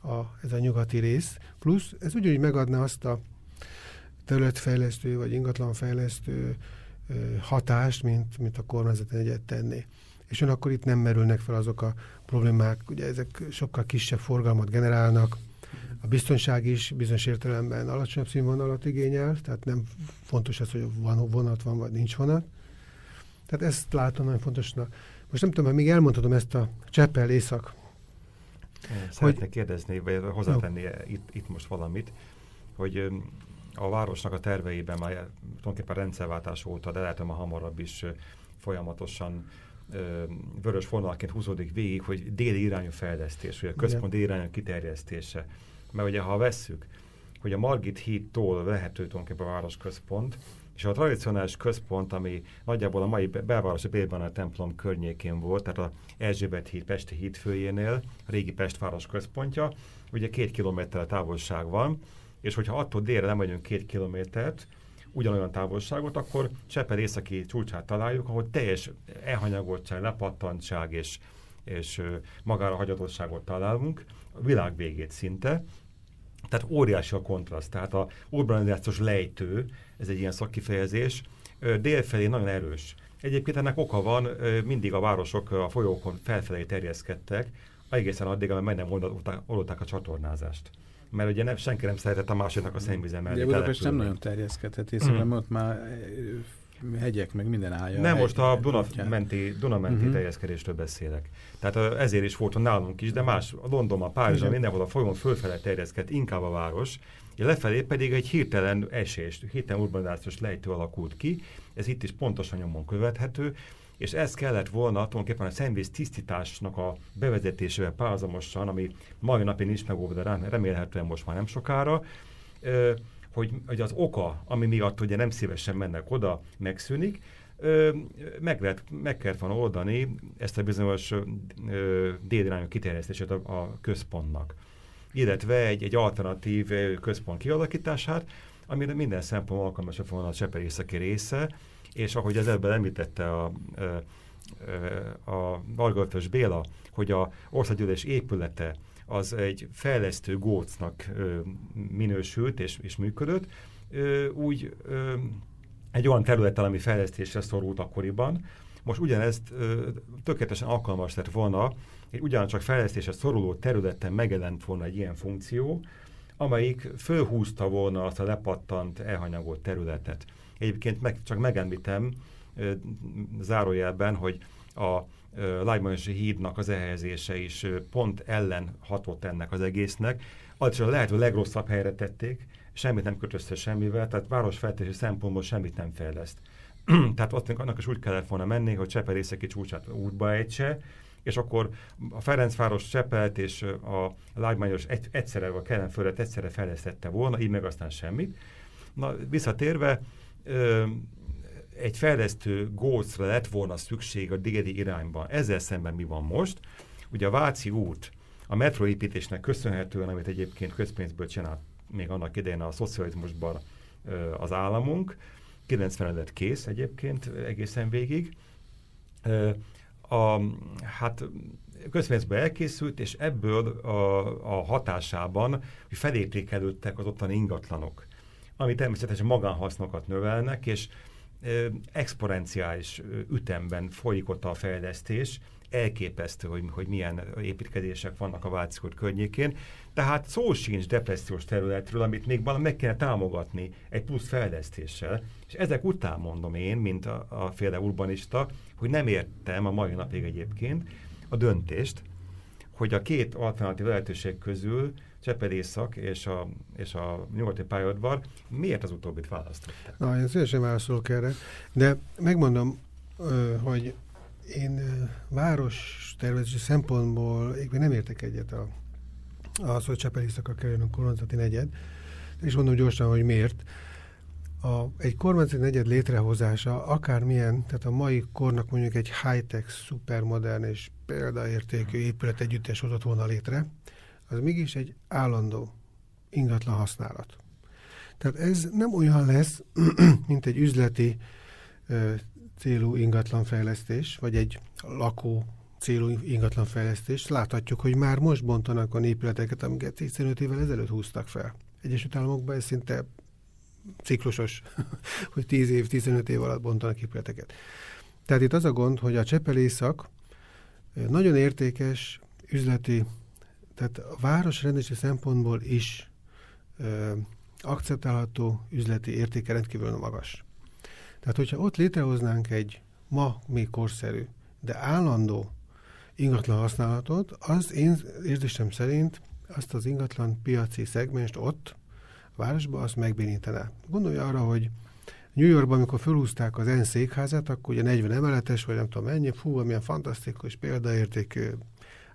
a, ez a nyugati rész, plusz ez ugyanúgy megadna azt a területfejlesztő vagy ingatlanfejlesztő hatást, mint, mint a kormányzati egyet tenni és akkor itt nem merülnek fel azok a problémák, ugye ezek sokkal kisebb forgalmat generálnak, a biztonság is bizonyos értelemben alacsonyabb színvonalat igényel, tehát nem fontos az, hogy van vonat van, vagy nincs vonat. Tehát ezt látom nagyon fontosnak. Most nem tudom, még elmondhatom ezt a Cseppel észak. Szeretnék hogy... kérdezni, vagy hozzátenni no. itt, itt most valamit, hogy a városnak a terveiben már tulajdonképpen rendszerváltás óta, de lehet, hogy hamarabb is folyamatosan vörös vonalként húzódik végig, hogy déli irányú fejlesztés, vagy a központ déli irányú kiterjesztése. Mert ugye, ha vesszük, hogy a Margit hídtól vehető tulajdonképpen a városközpont, és a tradicionális központ, ami nagyjából a mai belvárosi Bélben a templom környékén volt, tehát a Erzsébet híd, Pesti híd főjénél, a régi Pest város központja, ugye két kilométer távolság van, és hogyha attól délre nem vagyunk két kilométert, ugyanolyan távolságot, akkor Csepel északi csúcsát találjuk, ahol teljes elhanyagoltság, lepattantság és, és magára hagyatosságot találunk, a világ végét szinte. Tehát óriási a kontraszt, tehát a urbanizációs lejtő, ez egy ilyen szakkifejezés, délfelé nagyon erős. Egyébként ennek oka van, mindig a városok a folyókon felfelé terjeszkedtek, egészen addig, amíg meg nem oldották a csatornázást mert ugye nem, senki nem szeretett a másiknak a szennyvízen mellé. Ugye Budapest nem nagyon terjeszkedhet, hiszen mm. ott már eh, hegyek, meg minden állja. Nem, most a Duna-menti, Duna-menti uh-huh. terjeszkedésről beszélek. Tehát ezért is volt nálunk is, de más, a Londonban, Párizsban, mindenhol a folyón fölfele terjeszkedt inkább a város, lefelé pedig egy hirtelen esés, hirtelen urbanizációs lejtő alakult ki, ez itt is pontosan nyomon követhető, és ez kellett volna tulajdonképpen a szennyvíz tisztításnak a bevezetésével párhuzamosan, ami mai napig nincs meg, de remélhetően most már nem sokára, hogy, hogy az oka, ami miatt ugye nem szívesen mennek oda, megszűnik, meg, lehet, meg kellett volna oldani ezt a bizonyos délirányú kiterjesztését a, a központnak, illetve egy, egy alternatív központ kialakítását, amire minden szempontból alkalmas volna a Csepel északi része, és ahogy az ebben említette a, a, a Béla, hogy a országgyűlés épülete az egy fejlesztő gócnak minősült és, és működött, úgy egy olyan területen, ami fejlesztésre szorult akkoriban, most ugyanezt ö, tökéletesen alkalmas lett volna, egy ugyancsak fejlesztésre szoruló területen megjelent volna egy ilyen funkció, amelyik fölhúzta volna azt a lepattant, elhanyagolt területet. Egyébként meg, csak megemlítem zárójelben, hogy a Lájmonyosi hídnak az elhelyezése is pont ellen hatott ennek az egésznek. Az is a lehető legrosszabb helyre tették, semmit nem köt össze semmivel, tehát városfejlesztési szempontból semmit nem fejleszt. *clears throat* tehát ott annak is úgy kellett volna menni, hogy Cseperészeki csúcsát útba ejtse, és akkor a Ferencváros Csepelt és a Lágymányos egy, egyszerre, a Kellenföldet egyszerre fejlesztette volna, így meg aztán semmit. Na, visszatérve, ö, egy fejlesztő gócra lett volna szükség a digedi irányban. Ezzel szemben mi van most? Ugye a Váci út a metroépítésnek köszönhetően, amit egyébként közpénzből csinált még annak idején a szocializmusban az államunk, 90 lett kész egyébként egészen végig. A, hát közpénzből elkészült, és ebből a, a hatásában felértékelődtek az ottani ingatlanok, ami természetesen magánhasznokat növelnek, és exponenciális ütemben folyik ott a fejlesztés, elképesztő, hogy, hogy milyen építkezések vannak a Váci környékén. Tehát szó sincs depressziós területről, amit még valami meg kell támogatni egy plusz fejlesztéssel. És ezek után mondom én, mint a, a féle urbanista, hogy nem értem a mai napig egyébként a döntést, hogy a két alternatív lehetőség közül Csepel Észak és a, és a nyugati pályaudvar, miért az utóbbit választották? Na, én szívesen válaszolok erre, de megmondom, hogy én város tervezési szempontból én nem értek egyet a, az, hogy Csepel Északra kerüljön a kormányzati negyed, és mondom gyorsan, hogy miért. A, egy kormányzati negyed létrehozása akármilyen, tehát a mai kornak mondjuk egy high-tech, szupermodern és példaértékű épület együttes hozott volna létre, az mégis egy állandó ingatlan használat. Tehát ez nem olyan lesz, *clears throat* mint egy üzleti ö, célú ingatlanfejlesztés, vagy egy lakó célú ingatlanfejlesztés. Láthatjuk, hogy már most bontanak a épületeket, amiket 15 évvel ezelőtt húztak fel. Egyesült Államokban ez szinte ciklusos, *laughs* hogy 10 év, 15 év alatt bontanak épületeket. Tehát itt az a gond, hogy a Csepelészak nagyon értékes üzleti tehát a városrendési szempontból is ö, akceptálható üzleti értéke rendkívül magas. Tehát, hogyha ott létrehoznánk egy ma még korszerű, de állandó ingatlan használatot, az én érzésem szerint azt az ingatlan piaci szegmest ott, a városban, azt megbénítené. Gondolj arra, hogy New Yorkban, amikor felhúzták az ENSZ székházat, akkor ugye 40 emeletes, vagy nem tudom mennyi, fú, milyen fantasztikus, példaértékű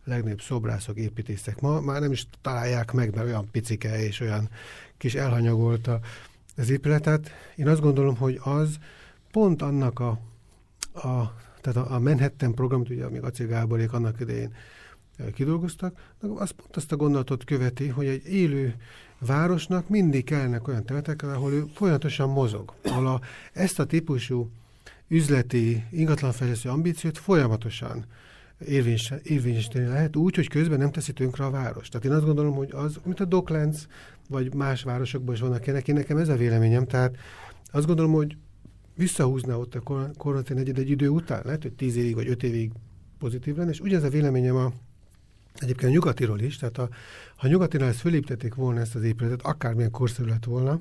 legnagyobb szobrászok, építészek ma már nem is találják meg, mert olyan picike és olyan kis elhanyagolt a, az épületet. Én azt gondolom, hogy az pont annak a, a tehát a, a Manhattan programot, ugye még Acél Gáborék annak idején kidolgoztak, az pont azt a gondolatot követi, hogy egy élő városnak mindig kellene olyan területek, ahol ő folyamatosan mozog, ahol a, ezt a típusú üzleti ingatlanfejlesztő ambíciót folyamatosan érvényesíteni lehet úgy, hogy közben nem teszi tönkre a város. Tehát én azt gondolom, hogy az, mint a Docklands, vagy más városokban is vannak ennek, én nekem ez a véleményem. Tehát azt gondolom, hogy visszahúzna ott a koronatén egy, egy idő után, lehet, hogy tíz évig vagy öt évig pozitív lenne, és ugyanez a véleményem a Egyébként a nyugatiról is, tehát a, ha nyugatiról ezt fölépítették volna ezt az épületet, akármilyen korszerű lett volna,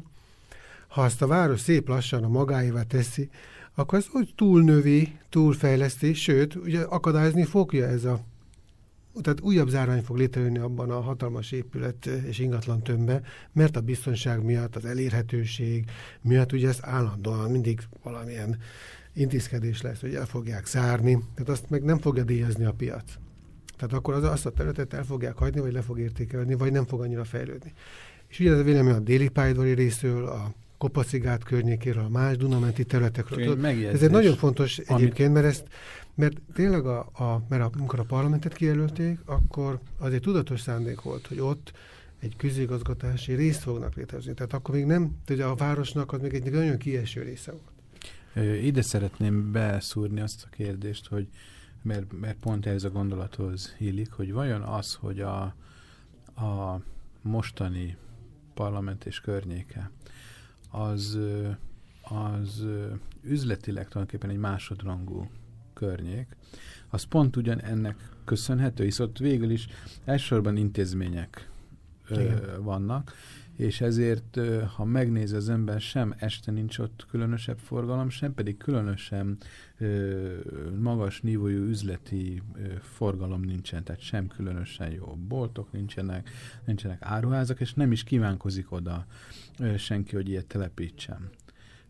ha azt a város szép lassan a magáévá teszi, akkor ez úgy túlnövi, túlfejleszti, sőt, ugye akadályozni fogja ez a tehát újabb zárvány fog létrejönni abban a hatalmas épület és ingatlan tömbbe, mert a biztonság miatt, az elérhetőség miatt ugye ez állandóan mindig valamilyen intézkedés lesz, hogy el fogják zárni, tehát azt meg nem fogja díjazni a piac. Tehát akkor az, azt a területet el fogják hagyni, vagy le fog értékelni, vagy nem fog annyira fejlődni. És ugye ez a vélemény a déli pályadvari részről, a Kopacigát környékéről, a más Dunamenti területekről. Ez egy nagyon fontos egyébként, mert ezt mert tényleg, a, a, mert amikor a parlamentet kijelölték, akkor az egy tudatos szándék volt, hogy ott egy közigazgatási részt fognak létrehozni. Tehát akkor még nem, ugye a városnak az még egy nagyon kieső része volt. Ide szeretném beszúrni azt a kérdést, hogy mert, mert pont ez a gondolathoz illik, hogy vajon az, hogy a, a mostani parlament és környéke az, az üzletileg tulajdonképpen egy másodrangú környék, az pont ugyan ennek köszönhető, hisz ott végül is elsősorban intézmények ö, vannak, és ezért, ha megnéz az ember, sem este nincs ott különösebb forgalom, sem pedig különösen magas nívójú üzleti forgalom nincsen, tehát sem különösen jó boltok nincsenek, nincsenek áruházak, és nem is kívánkozik oda senki, hogy ilyet telepítsen.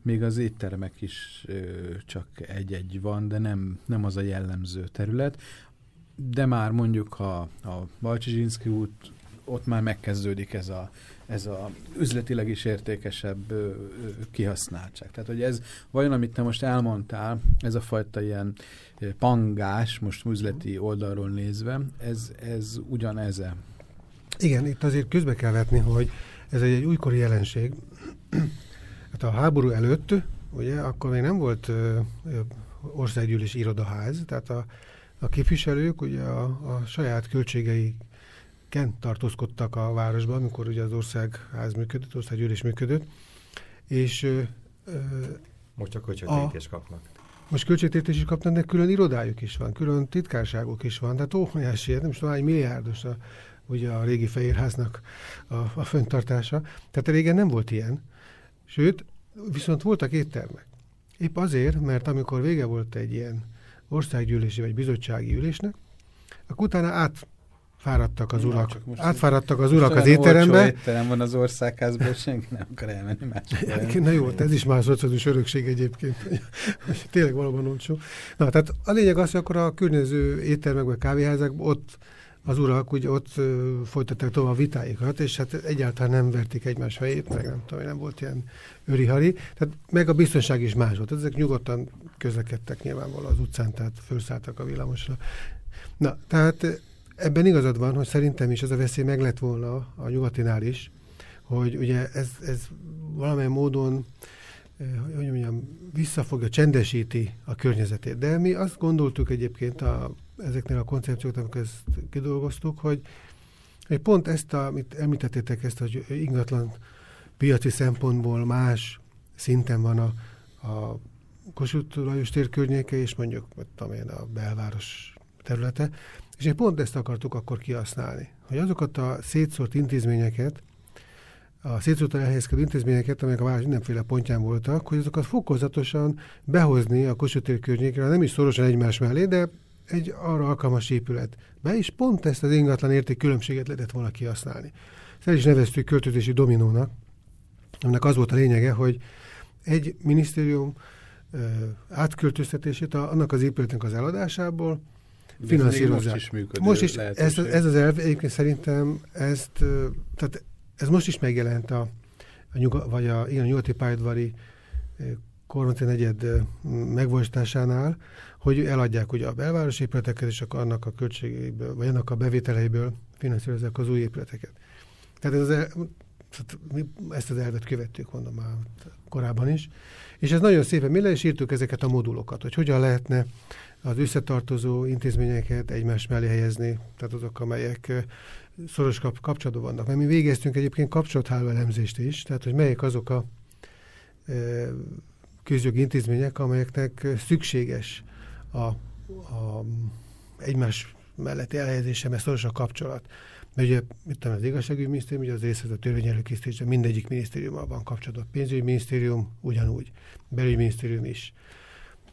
Még az éttermek is csak egy-egy van, de nem, nem az a jellemző terület. De már mondjuk a, a Balcsizsinszki út, ott már megkezdődik ez a, ez a üzletileg is értékesebb kihasználtság. Tehát, hogy ez vajon, amit te most elmondtál, ez a fajta ilyen pangás, most üzleti oldalról nézve, ez, ez ugyaneze. Igen, itt azért közbe kell vetni, hogy ez egy, egy újkori jelenség. Hát a háború előtt, ugye, akkor még nem volt országgyűlés irodaház, tehát a, a képviselők ugye a, a saját költségei ken tartózkodtak a városban, amikor ugye az országház működött, országgyűlés működött, és ö, most csak költségtérítés kapnak. Most költségtérítés is kapnak, de külön irodájuk is van, külön titkárságok is van, tehát óriási, nem is tudom, egy milliárdos a, ugye a régi Fehérháznak a, a föntartása. Tehát régen nem volt ilyen. Sőt, viszont voltak éttermek. Épp azért, mert amikor vége volt egy ilyen országgyűlési vagy bizottsági ülésnek, akkor utána át fáradtak az urak, átfáradtak az urak az étterembe. étterem van az országházban, senki nem akar elmenni máshol. *laughs* Na jó, ez is már szociális örökség egyébként. *laughs* Tényleg valóban olcsó. Na, tehát a lényeg az, hogy akkor a környező éttermekben, kávéházakban ott az urak úgy ott ö, folytatták tovább a vitáikat, és hát egyáltalán nem verték egymás fejét, meg nem tudom, nem volt ilyen őrihari. Tehát meg a biztonság is más volt. Ezek nyugodtan közlekedtek nyilvánvalóan az utcán, tehát felszálltak a villamosra. Na, tehát ebben igazad van, hogy szerintem is ez a veszély meg lett volna a nyugatinál is, hogy ugye ez, ez valamilyen módon hogy mondjam, visszafogja, csendesíti a környezetét. De mi azt gondoltuk egyébként a, ezeknél a koncepcióknak, amikor ezt kidolgoztuk, hogy, hogy pont ezt, amit említettétek, ezt, hogy ingatlan piaci szempontból más szinten van a, a Kossuth Lajos tér környéke, és mondjuk, tudom én, a belváros területe, és én pont ezt akartuk akkor kihasználni, hogy azokat a szétszórt intézményeket, a szétszórtan elhelyezkedő intézményeket, amelyek a város mindenféle pontján voltak, hogy azokat fokozatosan behozni a Kossuth környékre, nem is szorosan egymás mellé, de egy arra alkalmas épület. Be is pont ezt az ingatlan érték különbséget lehetett volna kihasználni. Ezt el is neveztük költözési dominónak, aminek az volt a lényege, hogy egy minisztérium ö, átköltöztetését a, annak az épületnek az eladásából finanszírozzák. Most is működő Most is, ez, ez az elv, egyébként szerintem ezt, tehát ez most is megjelent a, a, nyuga, vagy a, igen, a nyugati pályadvari kormányzati negyed megvalósításánál, hogy eladják ugye a belváros épületeket, és akkor annak a költségeiből, vagy annak a bevételeiből finanszírozzák az új épületeket. Tehát ez az el, ezt az elvet követtük, mondom már korábban is. És ez nagyon szépen, mi le is írtuk ezeket a modulokat, hogy hogyan lehetne az összetartozó intézményeket egymás mellé helyezni, tehát azok, amelyek szoros kap, kapcsolatban vannak. Mert mi végeztünk egyébként kapcsolatháló elemzést is, tehát hogy melyek azok a közjogi intézmények, amelyeknek szükséges a, a egymás mellett elhelyezése, mert szoros a kapcsolat. Mert ugye, tudom, az igazságügyi minisztérium, ugye az részlet a törvényelőkészítése, mindegyik minisztériummal van kapcsolatban. Pénzügyi minisztérium ugyanúgy, belügyminisztérium is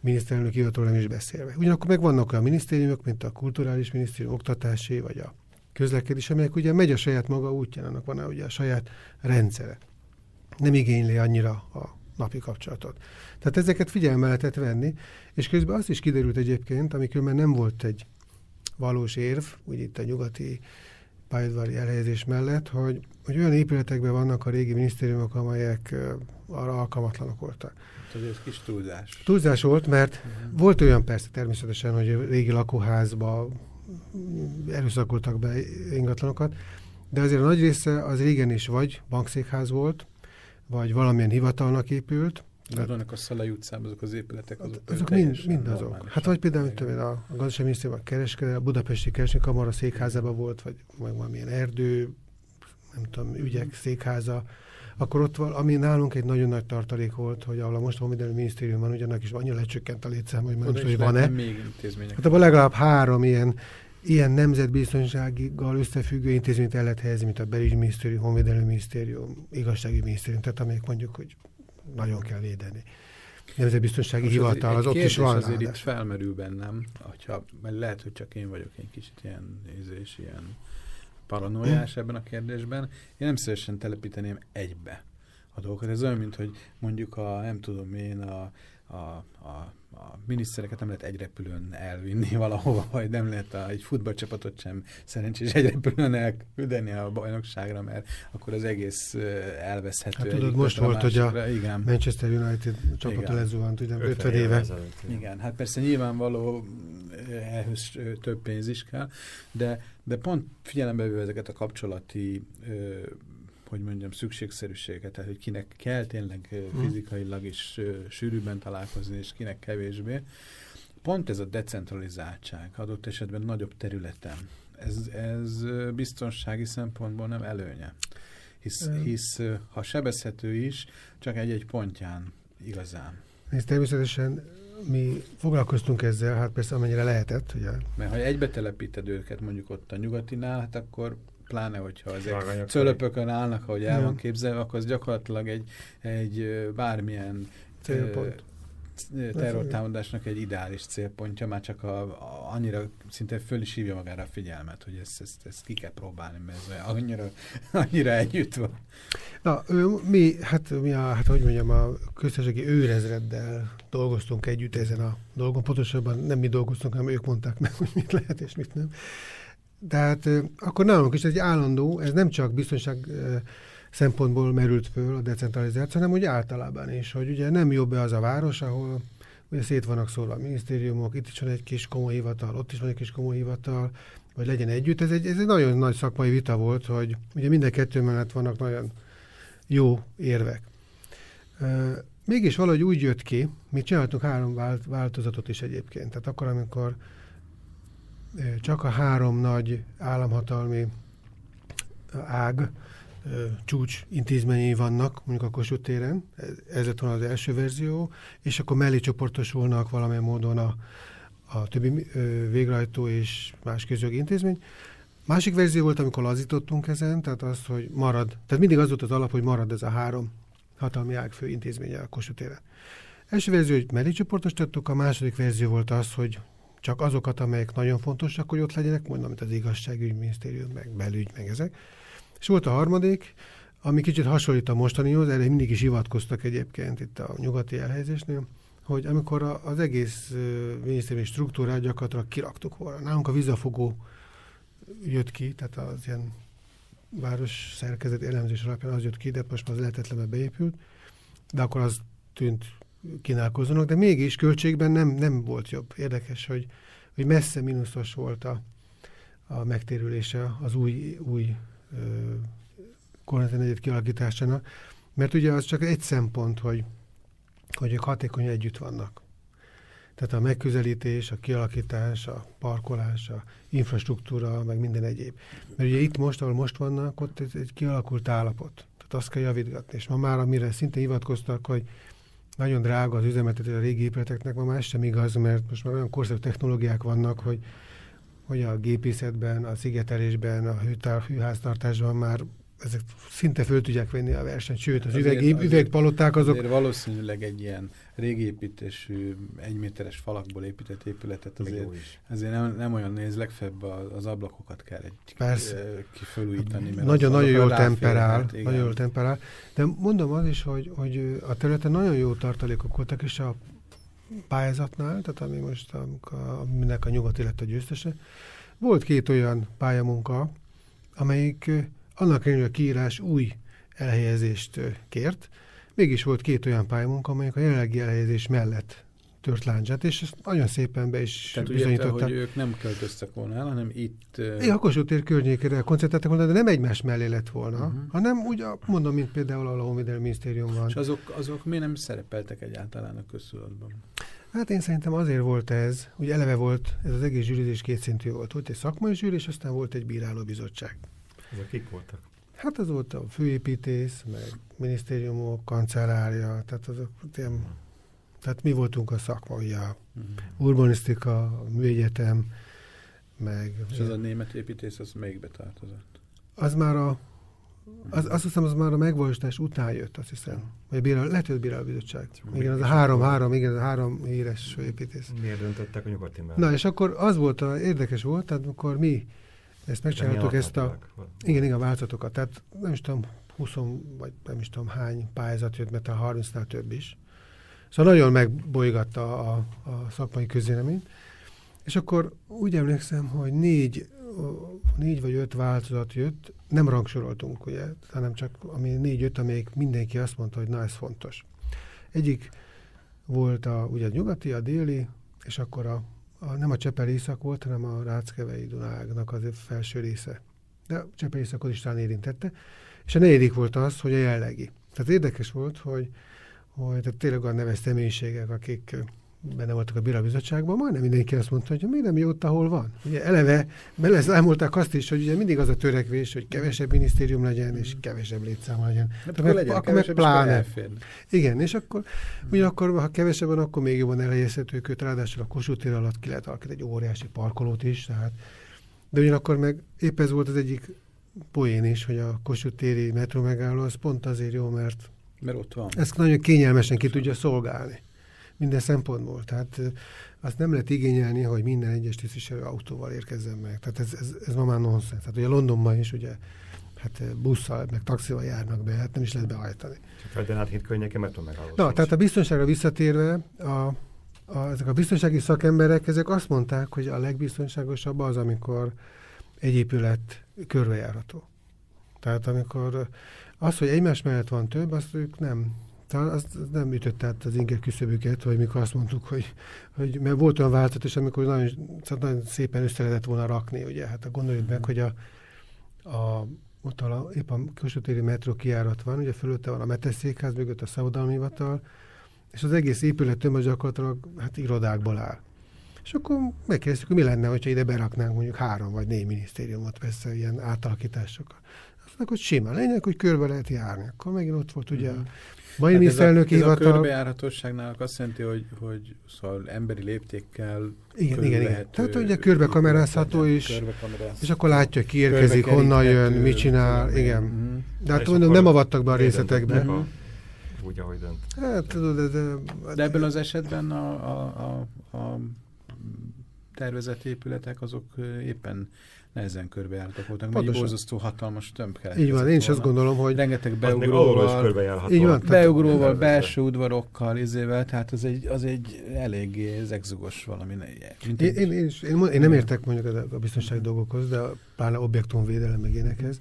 miniszterelnök hivatalról is beszélve. Ugyanakkor meg vannak olyan minisztériumok, mint a kulturális minisztérium, oktatási, vagy a közlekedés, amelyek ugye megy a saját maga útján, annak van ugye a saját rendszere. Nem igényli annyira a napi kapcsolatot. Tehát ezeket figyelme lehetett venni, és közben azt is kiderült egyébként, amikor már nem volt egy valós érv, úgy itt a nyugati pályadvári elhelyezés mellett, hogy, hogy olyan épületekben vannak a régi minisztériumok, amelyek arra alkalmatlanok voltak. Ez kis túlzás. Túlzás volt, mert uh-huh. volt olyan persze természetesen, hogy régi lakóházba erőszakoltak be ingatlanokat, de azért a nagy része az régen is vagy bankszékház volt, vagy valamilyen hivatalnak épült. De vannak a Szalai utcában azok az épületek, azok, azok mind, mind azok. Hát vagy például, mint a, a gazdasági minisztérium a kereskedelmi, a budapesti kereskedelmi kamara székházában volt, vagy vagy valamilyen erdő, nem tudom, ügyek székháza, akkor ott van, ami nálunk egy nagyon nagy tartalék volt, hogy ahol a most minden minisztérium van, ugyanak is annyira lecsökkent a létszám, hogy nem hogy van-e. Hát abban legalább három ilyen ilyen nemzetbiztonságigal összefüggő intézményt el lehet helyezni, mint a belügyminisztérium, honvédelmi minisztérium, igazsági minisztérium, tehát amelyek mondjuk, hogy nagyon kell védeni. Nemzetbiztonsági Most hivatal, az, az ott is van. azért itt felmerül bennem, hogyha, mert lehet, hogy csak én vagyok egy kicsit ilyen nézés, ilyen paranoiás ebben a kérdésben. Én nem szívesen telepíteném egybe a dolgokat. Ez olyan, mint hogy mondjuk a, nem tudom én, a, a, a a minisztereket nem lehet egy repülőn elvinni *laughs* valahova, vagy nem lehet a, egy futballcsapatot sem szerencsés egy repülőn elküldeni a bajnokságra, mert akkor az egész elveszhető. Hát tudod, most volt, hogy a igen. Manchester United csapat lezuhant, ugye 50, 50 éve. éve. Igen, hát persze nyilvánvaló ehhez több pénz is kell, de, de pont figyelembe véve ezeket a kapcsolati hogy mondjam, szükségszerűséget, tehát hogy kinek kell tényleg hmm. fizikailag is sűrűbben találkozni, és kinek kevésbé. Pont ez a decentralizáltság adott esetben nagyobb területen. Ez, ez biztonsági szempontból nem előnye. Hisz, hisz ha sebezhető is, csak egy-egy pontján igazán. Ez természetesen mi foglalkoztunk ezzel, hát persze amennyire lehetett. Ugye. Mert ha egybe telepíted őket mondjuk ott a nyugatinál, hát akkor pláne, hogyha ezek cölöpökön állnak, ahogy el van képzelve, akkor az gyakorlatilag egy, egy bármilyen célpont terrortámadásnak egy ideális célpontja, már csak a, a, annyira szinte föl is hívja magára a figyelmet, hogy ezt, ezt, ezt ki kell próbálni, mert ez annyira, *laughs* annyira együtt van. Na, mi, hát, mi a, hát hogy mondjam, a köztársasági őrezreddel dolgoztunk együtt ezen a dolgon, pontosabban nem mi dolgoztunk, hanem ők mondták meg, hogy mit lehet és mit nem. Tehát akkor nálunk is egy állandó, ez nem csak biztonság szempontból merült föl a decentralizáció, hanem úgy általában is, hogy ugye nem jobb be az a város, ahol ugye szét vannak szólva a minisztériumok, itt is van egy kis komoly hivatal, ott is van egy kis komoly hivatal, vagy legyen együtt. Ez egy, ez egy nagyon nagy szakmai vita volt, hogy ugye minden kettő mellett vannak nagyon jó érvek. Mégis valahogy úgy jött ki, mi csináltunk három változatot is egyébként. Tehát akkor, amikor csak a három nagy államhatalmi ág csúcs intézményei vannak, mondjuk a Kossuth téren, ez lett volna az első verzió, és akkor mellé csoportosulnak valamilyen módon a, a többi végrehajtó és más közjogi intézmény. Másik verzió volt, amikor lazítottunk ezen, tehát az, hogy marad, tehát mindig az volt az alap, hogy marad ez a három hatalmi ág fő intézménye a Kossuth téren. Első verzió, hogy mellé csoportosítottuk, a második verzió volt az, hogy csak azokat, amelyek nagyon fontosak, hogy ott legyenek, mondom, mint az igazságügyminisztérium, meg belügy, meg ezek. És volt a harmadik, ami kicsit hasonlít a mostanihoz, erre mindig is hivatkoztak egyébként itt a nyugati elhelyezésnél, hogy amikor az egész minisztériumi struktúrát gyakorlatilag kiraktuk volna. Nálunk a vizafogó jött ki, tehát az ilyen város szerkezet elemzés alapján az jött ki, de most már az lehetetlenbe beépült, de akkor az tűnt kínálkozónak, de mégis költségben nem, nem volt jobb. Érdekes, hogy, hogy messze mínuszos volt a, a megtérülése az új, új kormányzati negyed kialakításának, mert ugye az csak egy szempont, hogy, hogy ők hatékonyan együtt vannak. Tehát a megközelítés, a kialakítás, a parkolás, a infrastruktúra, meg minden egyéb. Mert ugye itt most, ahol most vannak, ott ez egy kialakult állapot. Tehát azt kell javítgatni. És ma már, amire szinte hivatkoztak, hogy nagyon drága az üzemeltető a régi épületeknek, ma már sem igaz, mert most már olyan korszerű technológiák vannak, hogy, hogy a gépészetben, a szigetelésben, a hűtár, hűháztartásban már ezek szinte föl tudják venni a versenyt, sőt az üveg, üvegpaloták azok... Azért valószínűleg egy ilyen régi építésű, egyméteres falakból épített épületet azért, azért nem, nem olyan néz, legfeljebb az ablakokat kell egy Persze. kifelújítani. Nagyon-nagyon jól temperál, nagyon jól temperál, de mondom az is, hogy, hogy a területen nagyon jó tartalékok voltak, és a pályázatnál, tehát ami most a, aminek a nyugati lett a győztese, volt két olyan pályamunka, amelyik annak ellenére a kiírás új elhelyezést kért, mégis volt két olyan pályamunk, amelyik a jelenlegi elhelyezés mellett tört láncsát, és ezt nagyon szépen be is Tehát bizonyították. hogy ők nem költöztek volna el, hanem itt... Uh... a Kossuth tér környékére koncentráltak volna, de nem egymás mellé lett volna, uh-huh. hanem úgy, a, mondom, mint például a Honvédelmi Minisztérium van. És azok, azok miért nem szerepeltek egyáltalán a köztudatban? Hát én szerintem azért volt ez, hogy eleve volt, ez az egész zsűrizés kétszintű volt. Volt egy szakmai zsűri, és aztán volt egy bírálóbizottság. Ezek kik voltak? Hát az volt a főépítész, meg minisztériumok, kancellária, tehát azok ilyen, tehát mi voltunk a szakma, ugye a uh-huh. urbanisztika, a műegyetem, meg... És az a német építész, az melyikbe tartozott? Az már a az, azt hiszem, az már a megvalósítás után jött, azt hiszem. Vagy bíral, lehet, hogy a bizottság. Igen, az a három, három, igen, az a három híres építész. Miért döntöttek a nyugati mellett? Na, és akkor az volt, a, érdekes volt, tehát amikor mi ezt megcsináltuk, ezt a... Igen, igen, a változatokat. Tehát nem is tudom, 20 vagy nem is tudom hány pályázat jött, mert a 30-nál több is. Szóval nagyon megbolygatta a, a szakmai közéleményt. És akkor úgy emlékszem, hogy négy, négy vagy öt változat jött, nem rangsoroltunk, ugye, hanem csak ami négy-öt, amelyik mindenki azt mondta, hogy na, ez fontos. Egyik volt a, ugye a nyugati, a déli, és akkor a, a nem a Csepel észak volt, hanem a Ráckevei Dunágnak az felső része. De a Csepel északot is talán érintette. És a negyedik volt az, hogy a jellegi. Tehát érdekes volt, hogy, hogy tehát tényleg olyan neves személyiségek, akik benne voltak a Bira Bizottságban, majdnem mindenki azt mondta, hogy mi nem jó ott, ahol van. Ugye eleve beleszámolták azt is, hogy ugye mindig az a törekvés, hogy kevesebb minisztérium legyen, és kevesebb létszám legyen. Hát akkor legyen akkor meg pláne. Igen, és akkor ugyanakkor, ha kevesebb van, akkor még jobban elhelyezhető őt, ráadásul a Kossuth tér alatt ki lehet alakítani egy óriási parkolót is, tehát de ugyanakkor meg épp ez volt az egyik poén is, hogy a Kossuth téri metró megálló az pont azért jó, mert mert ott van. Ezt nagyon kényelmesen ki tudja szolgálni minden szempontból. Tehát azt nem lehet igényelni, hogy minden egyes tisztviselő autóval érkezzen meg. Tehát ez, ez, ez ma már nonsens. Tehát ugye Londonban is ugye hát busszal, meg taxival járnak be, hát nem is lehet behajtani. Csak Feldenát hét környéken metro Na, tehát a biztonságra visszatérve, a, a, ezek a biztonsági szakemberek, ezek azt mondták, hogy a legbiztonságosabb az, amikor egy épület körbejárható. Tehát amikor az, hogy egymás mellett van több, azt ők nem talán az, nem ütött át az inger küszöbüket, vagy mikor azt mondtuk, hogy, hogy mert volt olyan változatos, amikor nagyon, szóval nagyon szépen össze lehetett volna rakni, ugye, hát gondoljuk meg, hogy a, a ott a, épp a Kossuth metró kiárat van, ugye fölötte van a Meteszékház, mögött a Szabadalmi Hivatal, és az egész épület tömeg gyakorlatilag hát irodákból áll. És akkor megkérdeztük, hogy mi lenne, hogyha ide beraknánk mondjuk három vagy négy minisztériumot, persze ilyen átalakításokkal. Azt mondjuk, hogy simán lényeg, hogy körbe lehet járni. Akkor megint ott volt ugye uh-huh. Mai hát miniszterelnök ez a, ez a körbejárhatóságnak azt jelenti, hogy, hogy szóval emberi léptékkel igen, igen, igen. Tehát ugye körbe kamerázható is, körbe és akkor látja, ki érkezik, honnan jön, mit csinál, igen. Mm-hmm. De hát mondom, nem avattak be a részletekbe. Úgy, ahogy dönt. Hát tudod, de, de, de ebből az esetben a, a, a, a tervezett épületek azok éppen nehezen körbejártak voltak, mert borzasztó hatalmas tömb kellett. Így van, én is azt gondolom, hogy rengeteg beugróval, így van, beugróval, belső udvarokkal, izével, tehát az egy, az egy eléggé zegzugos valami. Mint én, én, én, én, én, nem értek mondjuk a, biztonsági dolgokhoz, de pláne objektumvédelem meg énekhez.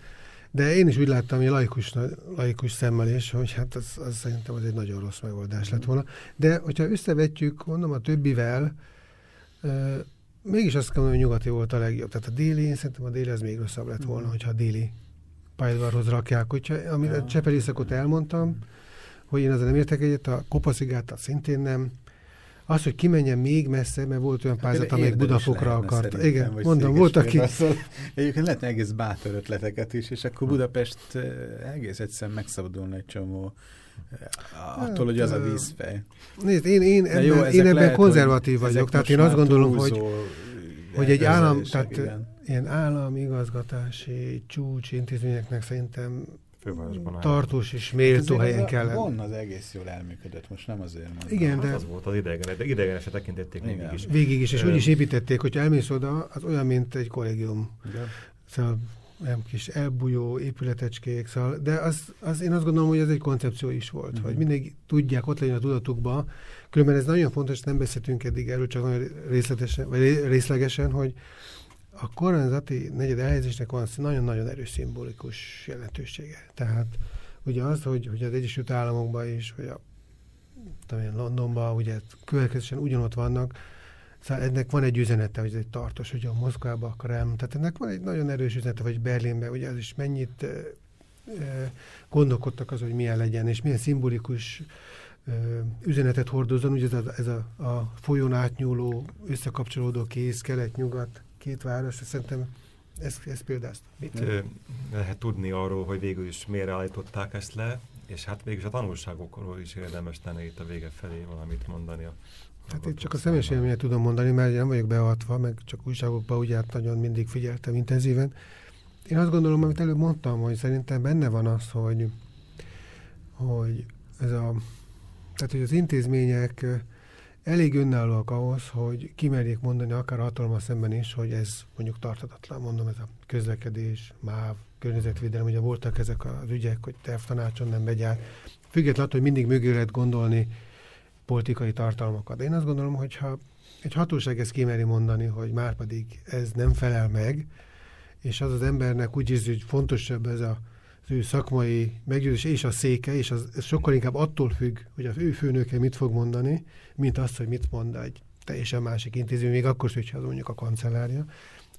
De én is úgy láttam, hogy laikus, laikus szemmel is, hogy hát az, az szerintem az egy nagyon rossz megoldás lett volna. De hogyha összevetjük, mondom, a többivel, mégis azt kell mondani, hogy nyugati volt a legjobb. Tehát a déli, én szerintem a déli az még rosszabb lett volna, mm. hogyha a déli pályadvarhoz rakják. Hogyha, amit ja. a Csepeliszakot elmondtam, hogy én ezzel nem értek egyet, a Kopaszigáttal szintén nem. Az, hogy kimenjen még messze, mert volt olyan pályázat, amelyik Budafokra akart. Igen, mondom, volt, aki... Egyébként lehetne egész bátor ötleteket is, és akkor Budapest eh, egész egyszerűen megszabadulna egy csomó Hát, attól, hogy az a vízfej. Nézd, én, én, ebben, jó, én ebben lehet, konzervatív vagyok, tehát én azt gondolom, hogy, hogy egy állam, tehát igen. ilyen államigazgatási csúcs intézményeknek szerintem tartós és méltó hát helyen kell. Van az egész jól elműködött, most nem azért mondom. Igen, de... Hát az volt az idegen, de idegenesre tekintették végig is. Végig is, és úgy is építették, hogy elmész oda, az olyan, mint egy kollégium. Igen. Szóval olyan kis elbújó épületecskék, szóval, de az, az, én azt gondolom, hogy ez egy koncepció is volt, mm-hmm. hogy mindig tudják ott legyen a tudatukban, különben ez nagyon fontos, nem beszéltünk eddig erről, csak nagyon részletesen, vagy részlegesen, hogy a kormányzati negyed elhelyezésnek van nagyon-nagyon erős szimbolikus jelentősége. Tehát ugye az, hogy, hogy az Egyesült Államokban is, vagy a tudom Londonban, ugye következően ugyanott vannak, Szóval ennek van egy üzenete, hogy ez egy tartós, hogy a Moszkvába, a Krem, tehát ennek van egy nagyon erős üzenete, vagy Berlinben, ugye az is mennyit e, e, gondolkodtak az, hogy milyen legyen, és milyen szimbolikus e, üzenetet hordozon, ugye ez a, ez a, a folyón átnyúló, összekapcsolódó kész, kelet-nyugat, két város, szerintem ez, ez például Mit lehet tudni arról, hogy végül is miért állították ezt le, és hát végül is a tanulságokról is érdemes tenni itt a vége felé valamit mondani a Hát itt csak a személyes élményet tudom mondani, mert nem vagyok beavatva, meg csak újságokban ugye hát nagyon mindig figyeltem intenzíven. Én azt gondolom, amit előbb mondtam, hogy szerintem benne van az, hogy, hogy ez a, tehát, hogy az intézmények elég önállóak ahhoz, hogy kimerjék mondani akár hatalma szemben is, hogy ez mondjuk tartatatlan, mondom, ez a közlekedés, MÁV, környezetvédelem, ugye voltak ezek az ügyek, hogy tervtanácson nem megy át. Függetlenül, hogy mindig mögé lehet gondolni politikai tartalmakat. Én azt gondolom, hogyha egy hatóság ezt kimeri mondani, hogy már pedig ez nem felel meg, és az az embernek úgy érzi, hogy fontosabb ez a, az ő szakmai meggyőzés és a széke, és az, ez sokkal inkább attól függ, hogy az ő főnöke mit fog mondani, mint az, hogy mit mond egy teljesen másik intézmény, még akkor is, hogyha az mondjuk a kancellárja.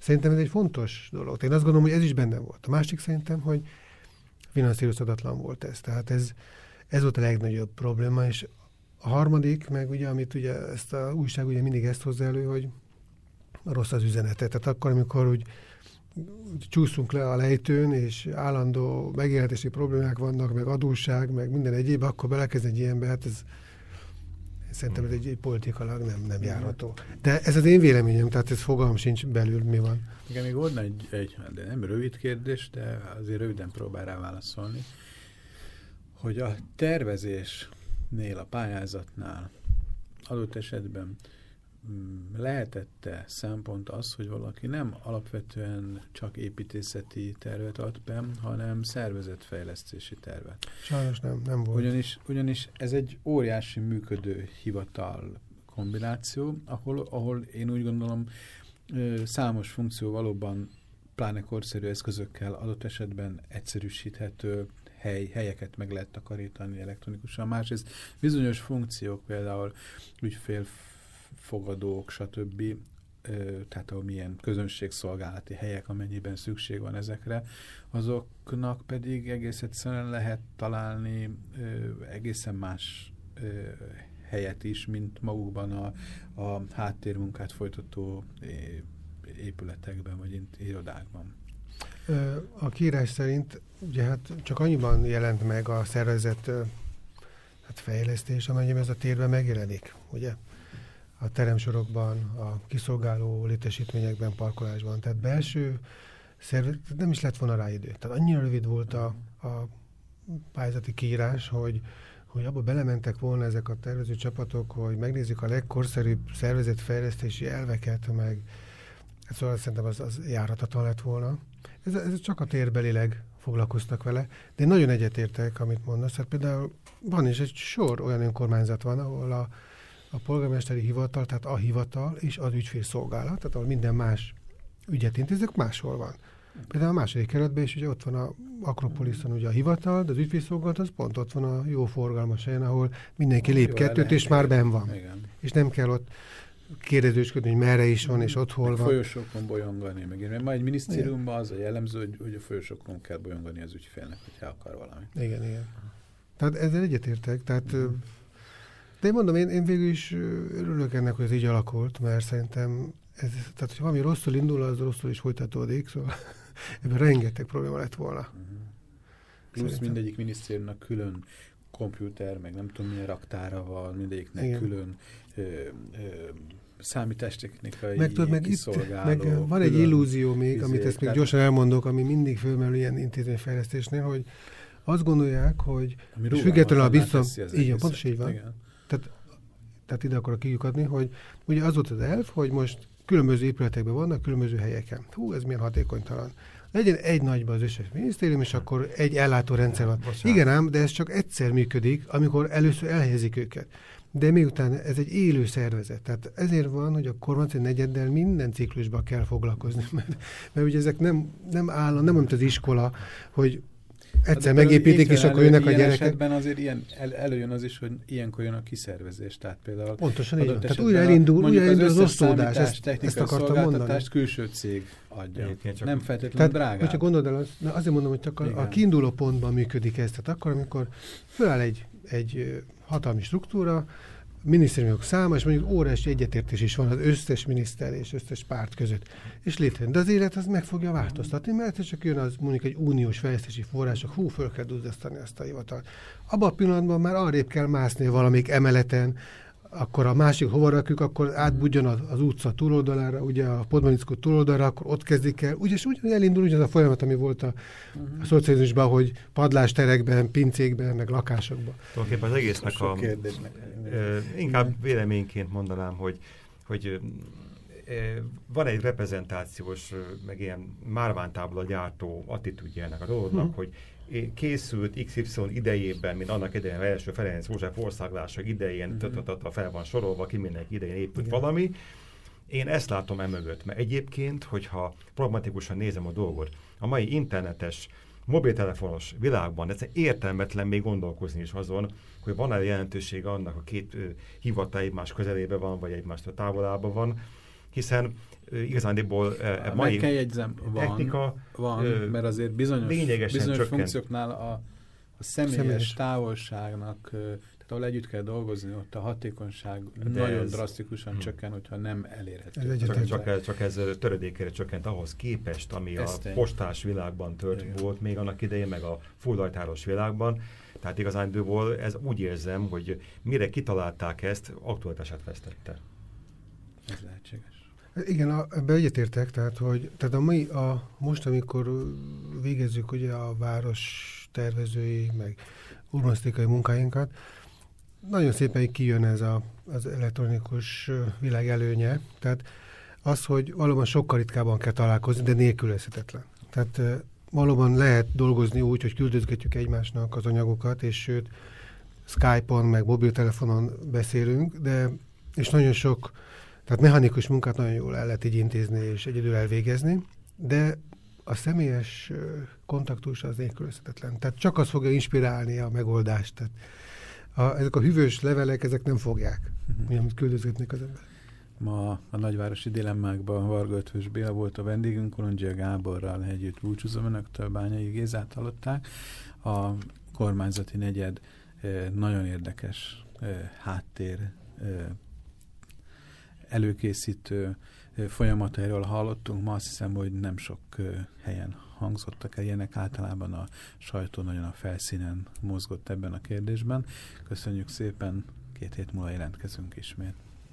Szerintem ez egy fontos dolog. Én azt gondolom, hogy ez is benne volt. A másik szerintem, hogy finanszírozhatatlan volt ez. Tehát ez, ez volt a legnagyobb probléma, és a harmadik, meg ugye, amit ugye ezt a újság ugye mindig ezt hozza elő, hogy rossz az üzenete. Tehát akkor, amikor úgy, csúszunk le a lejtőn, és állandó megélhetési problémák vannak, meg adósság, meg minden egyéb, akkor belekezd egy ilyenbe, hát ez szerintem ez egy, egy politikalag nem, nem járható. De ez az én véleményem, tehát ez fogalm sincs belül, mi van. Igen, még volna egy, egy de nem rövid kérdés, de azért röviden próbál rá válaszolni, hogy a tervezés nél, a pályázatnál adott esetben mm, lehetette szempont az, hogy valaki nem alapvetően csak építészeti tervet ad be, hanem szervezetfejlesztési tervet. Sajnos nem, nem volt. Ugyanis, ugyanis ez egy óriási működő hivatal kombináció, ahol, ahol én úgy gondolom számos funkció valóban pláne korszerű eszközökkel adott esetben egyszerűsíthető, hely, helyeket meg lehet takarítani elektronikusan. Másrészt bizonyos funkciók, például ügyfélfogadók, stb., tehát ahol milyen közönségszolgálati helyek, amennyiben szükség van ezekre, azoknak pedig egész egyszerűen lehet találni egészen más helyet is, mint magukban a, a háttérmunkát folytató épületekben vagy irodákban. A kiírás szerint ugye hát csak annyiban jelent meg a szervezet hát fejlesztés, amennyiben ez a térben megjelenik, ugye? A teremsorokban, a kiszolgáló létesítményekben, parkolásban. Tehát belső szervezet, nem is lett volna rá idő. Tehát annyira rövid volt a, a pályázati kiírás, hogy, hogy abba belementek volna ezek a tervező csapatok, hogy megnézzük a legkorszerűbb szervezetfejlesztési elveket, meg hát szóval szerintem az, az járhatatlan lett volna. Ez, ez csak a térbelileg foglalkoztak vele, de én nagyon egyetértek, amit mondasz. Hát például van is egy sor olyan önkormányzat van, ahol a, a polgármesteri hivatal, tehát a hivatal és az ügyfélszolgálat, tehát ahol minden más ügyet intézek, máshol van. Például a második keretben is ugye ott van a Akropoliszon ugye a hivatal, de az ügyfélszolgálat az pont ott van a jó forgalmas helyen, ahol mindenki lép jó, kettőt, és már ben van. Igen. És nem kell ott kérdezősködni, hogy merre is van, és ott hol van. Folyosókon bolyongani, meg én, mert majd minisztériumban az a jellemző, hogy, hogy a folyosókon kell bolyongani az ügyfélnek, hogyha akar valami. Igen, igen. Tehát ezzel egyetértek, tehát mm. de én mondom, én, én végül is örülök ennek, hogy ez így alakult, mert szerintem ez, tehát, hogy valami rosszul indul, az rosszul is folytatódik, szóval *laughs* ebben rengeteg probléma lett volna. Mm. Plusz szerintem. mindegyik minisztériumnak külön komputer, meg nem tudom milyen raktára van, mindegyiknek Igen. külön ö, ö, számítástechnikai meg, tudod, meg itt, meg van egy illúzió még, izé, amit ezt még gyorsan elmondok, ami mindig fölmerül ilyen intézményfejlesztésnél, hogy azt gondolják, hogy függetlenül a biztos, így pontosan így van. Igen. Tehát, tehát ide akarok kiukadni, hogy ugye az volt az elf, hogy most különböző épületekben vannak, különböző helyeken. Hú, ez milyen hatékonytalan. Legyen egy nagyban az összes minisztérium, és akkor egy ellátórendszer van. Bocsánat. Igen ám, de ez csak egyszer működik, amikor először elhelyezik őket. De miután ez egy élő szervezet, tehát ezért van, hogy a kormányzati negyeddel minden ciklusban kell foglalkozni, *laughs* mert, mert ugye ezek nem, nem áll, nem mint az iskola, hogy egyszer De megépítik, és akkor jönnek a gyerekek. esetben azért ilyen, el, előjön az is, hogy ilyenkor jön a kiszervezés. Tehát például Pontosan így van. Tehát újra elindul, újra elindul az összes osztódás. Ezt, technikai ezt akartam mondani. külső cég adja. Egyébként csak- Nem feltétlenül Tehát, drágább. hogyha gondolod el, az, na azért mondom, hogy csak a, a kiinduló pontban működik ez. Tehát akkor, amikor föláll egy, egy hatalmi struktúra, minisztériumok száma, és mondjuk óriási egyetértés is van az összes miniszter és összes párt között. És létrejön. De az élet az meg fogja változtatni, mert csak jön az mondjuk egy uniós fejlesztési források, hú, föl kell duzzasztani azt a hivatalt. Abban a pillanatban már arrébb kell mászni valamik emeleten, akkor a másik hova rakjuk, akkor átbudjon az, az utca túloldalára, ugye a Podmanickó túloldalra, akkor ott kezdik el. Ugye, és ugyan elindul ugyanaz a folyamat, ami volt a, a szocializmusban, hogy padlásterekben, pincékben, meg lakásokban. Tulajdonképpen az egésznek a... Kérdésnek. Ö, inkább véleményként mondanám, hogy, hogy van egy reprezentációs, meg ilyen márványtábla gyártó attitűdje ennek a dolognak, Mhm. hogy készült XY idejében, mint annak idején, első Ferenc József országlása idején, uh fel van sorolva, ki mindenki idején épült Igen. valami. Én ezt látom emögött, mert egyébként, hogyha pragmatikusan nézem a dolgot, a mai internetes, mobiltelefonos világban ez értelmetlen még gondolkozni is azon, hogy van-e jelentősége annak a két hivatal egymás közelébe van, vagy egymástól távolában van, hiszen igazándiból Meg mai kell jegyzem, van, technika van ö, mert azért bizonyos, bizonyos funkcióknál a, a személyes, Személyes. távolságnak, tehát ahol együtt kell dolgozni, ott a hatékonyság De nagyon ez- drasztikusan Hm. csökken, hogyha nem elérhető. Ez csak, csak, ez, csak ez töredékére csökkent ahhoz képest, ami Ez a tény. postás világban tört Igen. volt még annak idején, meg a fullajtáros világban. Tehát igazándiból ez úgy érzem, hogy mire kitalálták ezt, aktualitását vesztette. Ez lehetséges. Igen, a- ebbe egyetértek, tehát, hogy tehát a, mai, a most, amikor végezzük ugye a város tervezői, meg urbanisztikai munkáinkat, nagyon szépen kijön ez a, az elektronikus világ előnye, tehát az, hogy valóban sokkal ritkábban kell találkozni, de nélkülözhetetlen. Tehát valóban lehet dolgozni úgy, hogy küldözgetjük egymásnak az anyagokat, és sőt, Skype-on, meg mobiltelefonon beszélünk, de és nagyon sok tehát mechanikus munkát nagyon jól el lehet így intézni és egyedül elvégezni, de a személyes kontaktus az nélkülözhetetlen. Tehát csak az fogja inspirálni a megoldást. Tehát a, ezek a hűvös levelek, ezek nem fogják, mi, amit küldözgetnek az ember. Ma a nagyvárosi dilemmákban Varga Ötvös Béla volt a vendégünk, Kolondzsia Gáborral együtt búcsúzom önöktől, Bányai Gézát hallották. A kormányzati negyed nagyon érdekes háttér előkészítő folyamatairól hallottunk. Ma azt hiszem, hogy nem sok helyen hangzottak el ilyenek. Általában a sajtó nagyon a felszínen mozgott ebben a kérdésben. Köszönjük szépen, két hét múlva jelentkezünk ismét.